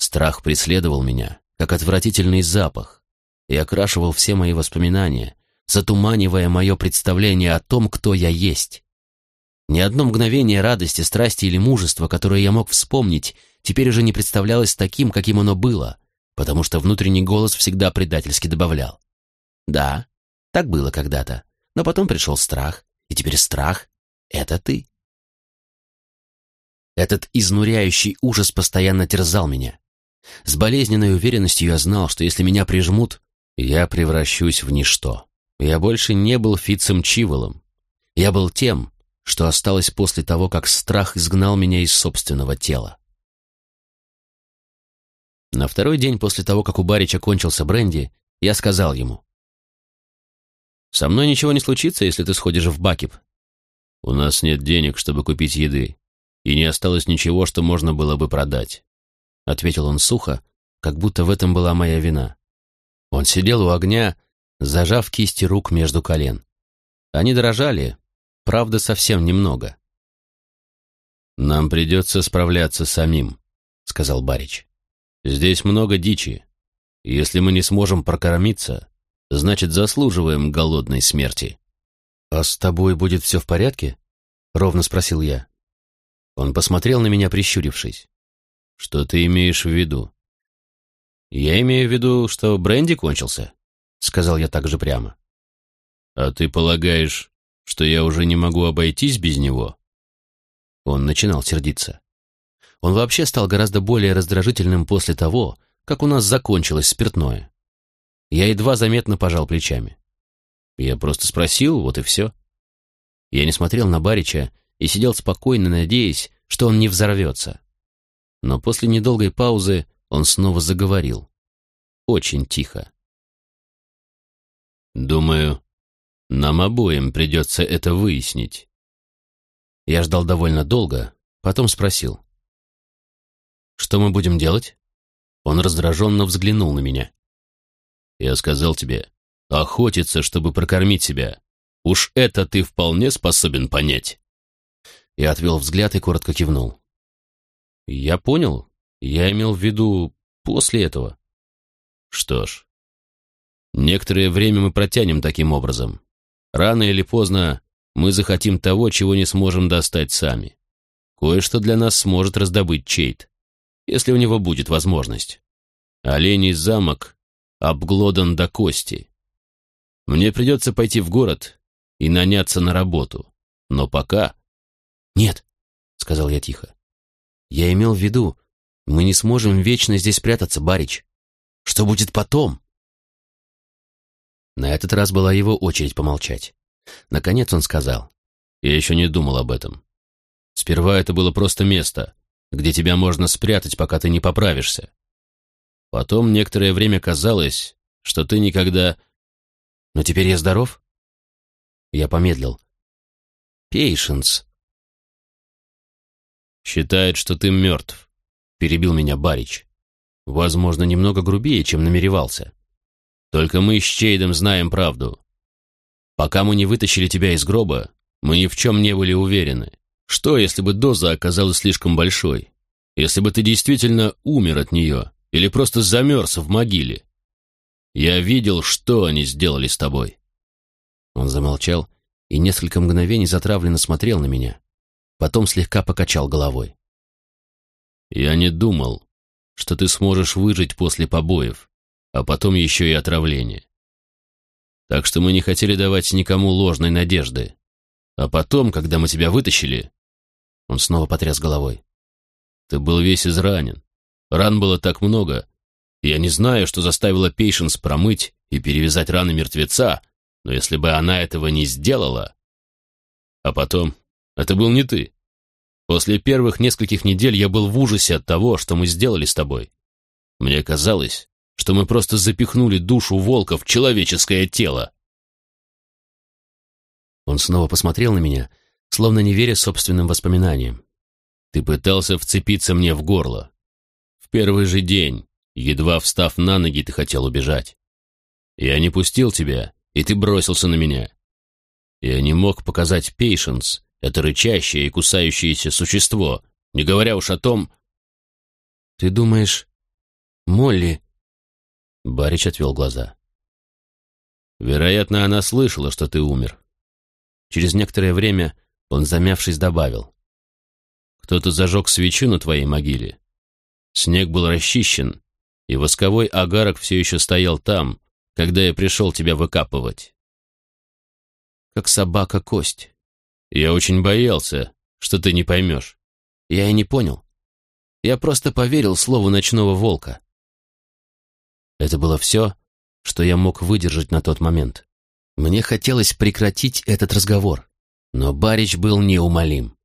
Страх преследовал меня, как отвратительный запах, и окрашивал все мои воспоминания, затуманивая мое представление о том, кто я есть. Ни одно мгновение радости, страсти или мужества, которое я мог вспомнить, теперь уже не представлялось таким, каким оно было, потому что внутренний голос всегда предательски добавлял. Да, так было когда-то, но потом пришел страх, и теперь страх — это ты. Этот изнуряющий ужас постоянно терзал меня. С болезненной уверенностью я знал, что если меня прижмут, я превращусь в ничто. Я больше не был Фитцем Чиволом. Я был тем, что осталось после того, как страх изгнал меня из собственного тела. На второй день после того, как у Барича кончился бренди, я сказал ему. «Со мной ничего не случится, если ты сходишь в Бакип». «У нас нет денег, чтобы купить еды, и не осталось ничего, что можно было бы продать», — ответил он сухо, как будто в этом была моя вина. Он сидел у огня, зажав кисти рук между колен. Они дрожали, правда, совсем немного. «Нам придется справляться самим», — сказал Барич. «Здесь много дичи. Если мы не сможем прокормиться, значит, заслуживаем голодной смерти». «А с тобой будет все в порядке?» — ровно спросил я. Он посмотрел на меня, прищурившись. «Что ты имеешь в виду?» «Я имею в виду, что бренди кончился», — сказал я также прямо. «А ты полагаешь, что я уже не могу обойтись без него?» Он начинал сердиться. Он вообще стал гораздо более раздражительным после того, как у нас закончилось спиртное. Я едва заметно пожал плечами. Я просто спросил, вот и все. Я не смотрел на Барича и сидел спокойно, надеясь, что он не взорвется. Но после недолгой паузы он снова заговорил. Очень тихо. «Думаю, нам обоим придется это выяснить». Я ждал довольно долго, потом спросил. «Что мы будем делать?» Он раздраженно взглянул на меня. «Я сказал тебе, охотиться, чтобы прокормить себя. Уж это ты вполне способен понять». Я отвел взгляд и коротко кивнул. «Я понял. Я имел в виду после этого». «Что ж, некоторое время мы протянем таким образом. Рано или поздно мы захотим того, чего не сможем достать сами. Кое-что для нас сможет раздобыть Чейт если у него будет возможность. Оленей замок обглодан до кости. Мне придется пойти в город и наняться на работу. Но пока... «Нет», — сказал я тихо. «Я имел в виду, мы не сможем вечно здесь прятаться, Барич. Что будет потом?» На этот раз была его очередь помолчать. Наконец он сказал. «Я еще не думал об этом. Сперва это было просто место, где тебя можно спрятать, пока ты не поправишься. Потом некоторое время казалось, что ты никогда... Но теперь я здоров? Я помедлил. Пейшенс. Считает, что ты мертв, перебил меня Барич. Возможно, немного грубее, чем намеревался. Только мы с Чейдом знаем правду. Пока мы не вытащили тебя из гроба, мы ни в чем не были уверены. Что, если бы доза оказалась слишком большой? Если бы ты действительно умер от нее или просто замерз в могиле? Я видел, что они сделали с тобой. Он замолчал и несколько мгновений затравленно смотрел на меня. Потом слегка покачал головой. Я не думал, что ты сможешь выжить после побоев, а потом еще и отравления. Так что мы не хотели давать никому ложной надежды. А потом, когда мы тебя вытащили, он снова потряс головой. «Ты был весь изранен. Ран было так много. Я не знаю, что заставило Пейшенс промыть и перевязать раны мертвеца, но если бы она этого не сделала... А потом, это был не ты. После первых нескольких недель я был в ужасе от того, что мы сделали с тобой. Мне казалось, что мы просто запихнули душу волка в человеческое тело. Он снова посмотрел на меня, словно не веря собственным воспоминаниям. «Ты пытался вцепиться мне в горло. В первый же день, едва встав на ноги, ты хотел убежать. Я не пустил тебя, и ты бросился на меня. Я не мог показать Пейшенс, это рычащее и кусающееся существо, не говоря уж о том...» «Ты думаешь, Молли...» Барич отвел глаза. «Вероятно, она слышала, что ты умер. Через некоторое время он, замявшись, добавил. «Кто-то зажег свечу на твоей могиле. Снег был расчищен, и восковой агарок все еще стоял там, когда я пришел тебя выкапывать. Как собака кость. Я очень боялся, что ты не поймешь. Я и не понял. Я просто поверил слову ночного волка. Это было все, что я мог выдержать на тот момент. Мне хотелось прекратить этот разговор, но Барич был неумолим.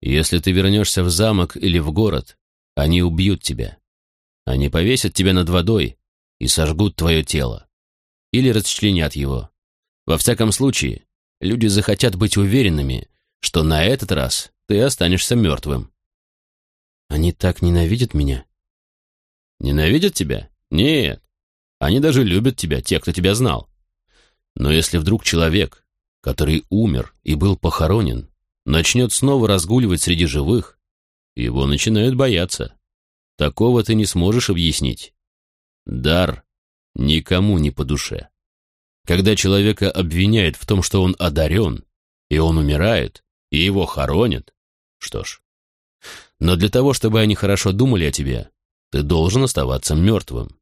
«Если ты вернешься в замок или в город, они убьют тебя. Они повесят тебя над водой и сожгут твое тело. Или расчленят его. Во всяком случае, люди захотят быть уверенными, что на этот раз ты останешься мертвым». «Они так ненавидят меня?» «Ненавидят тебя? Нет. Они даже любят тебя, те, кто тебя знал. Но если вдруг человек, который умер и был похоронен, начнет снова разгуливать среди живых, его начинают бояться. Такого ты не сможешь объяснить. Дар никому не по душе. Когда человека обвиняют в том, что он одарен, и он умирает, и его хоронят, что ж. Но для того, чтобы они хорошо думали о тебе, ты должен оставаться мертвым.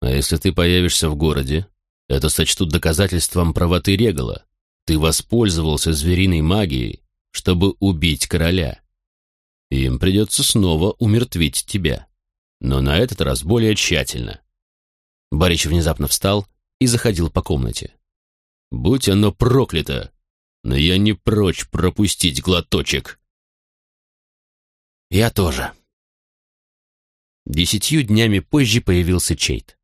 А если ты появишься в городе, это сочтут доказательством правоты Регала. Ты воспользовался звериной магией, чтобы убить короля. Им придется снова умертвить тебя. Но на этот раз более тщательно. Барич внезапно встал и заходил по комнате. «Будь оно проклято! Но я не прочь пропустить глоточек!» «Я тоже». Десятью днями позже появился Чейт.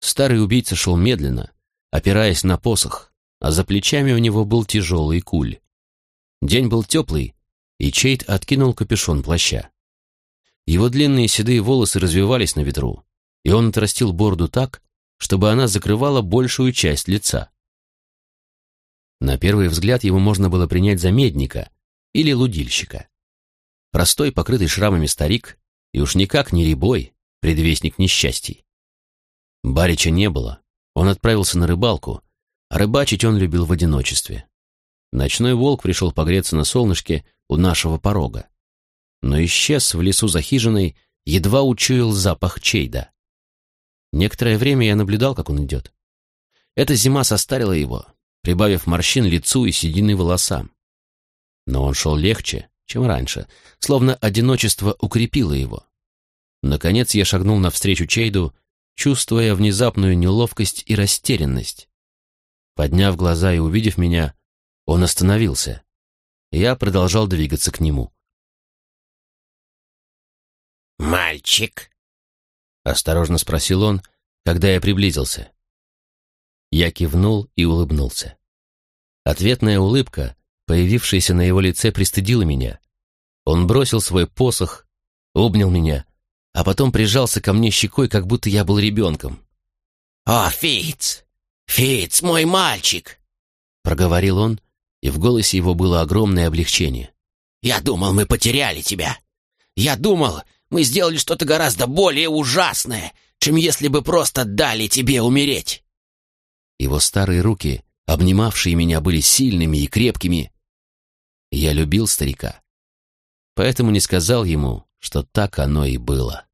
Старый убийца шел медленно, опираясь на посох, а за плечами у него был тяжелый куль. День был теплый, и Чейт откинул капюшон плаща. Его длинные седые волосы развивались на ветру, и он отрастил бороду так, чтобы она закрывала большую часть лица. На первый взгляд его можно было принять за медника или лудильщика. Простой, покрытый шрамами старик, и уж никак не ребой, предвестник несчастий. Барича не было. Он отправился на рыбалку, а рыбачить он любил в одиночестве. Ночной волк пришел погреться на солнышке у нашего порога. Но исчез в лесу за хижиной, едва учуял запах чейда. Некоторое время я наблюдал, как он идет. Эта зима состарила его, прибавив морщин лицу и седины волосам. Но он шел легче, чем раньше, словно одиночество укрепило его. Наконец я шагнул навстречу Чейду чувствуя внезапную неловкость и растерянность. Подняв глаза и увидев меня, он остановился. Я продолжал двигаться к нему. «Мальчик?» — осторожно спросил он, когда я приблизился. Я кивнул и улыбнулся. Ответная улыбка, появившаяся на его лице, пристыдила меня. Он бросил свой посох, обнял меня а потом прижался ко мне щекой, как будто я был ребенком. «О, Фиц! Фиц, мой мальчик!» Проговорил он, и в голосе его было огромное облегчение. «Я думал, мы потеряли тебя. Я думал, мы сделали что-то гораздо более ужасное, чем если бы просто дали тебе умереть». Его старые руки, обнимавшие меня, были сильными и крепкими. Я любил старика, поэтому не сказал ему, что так оно и было.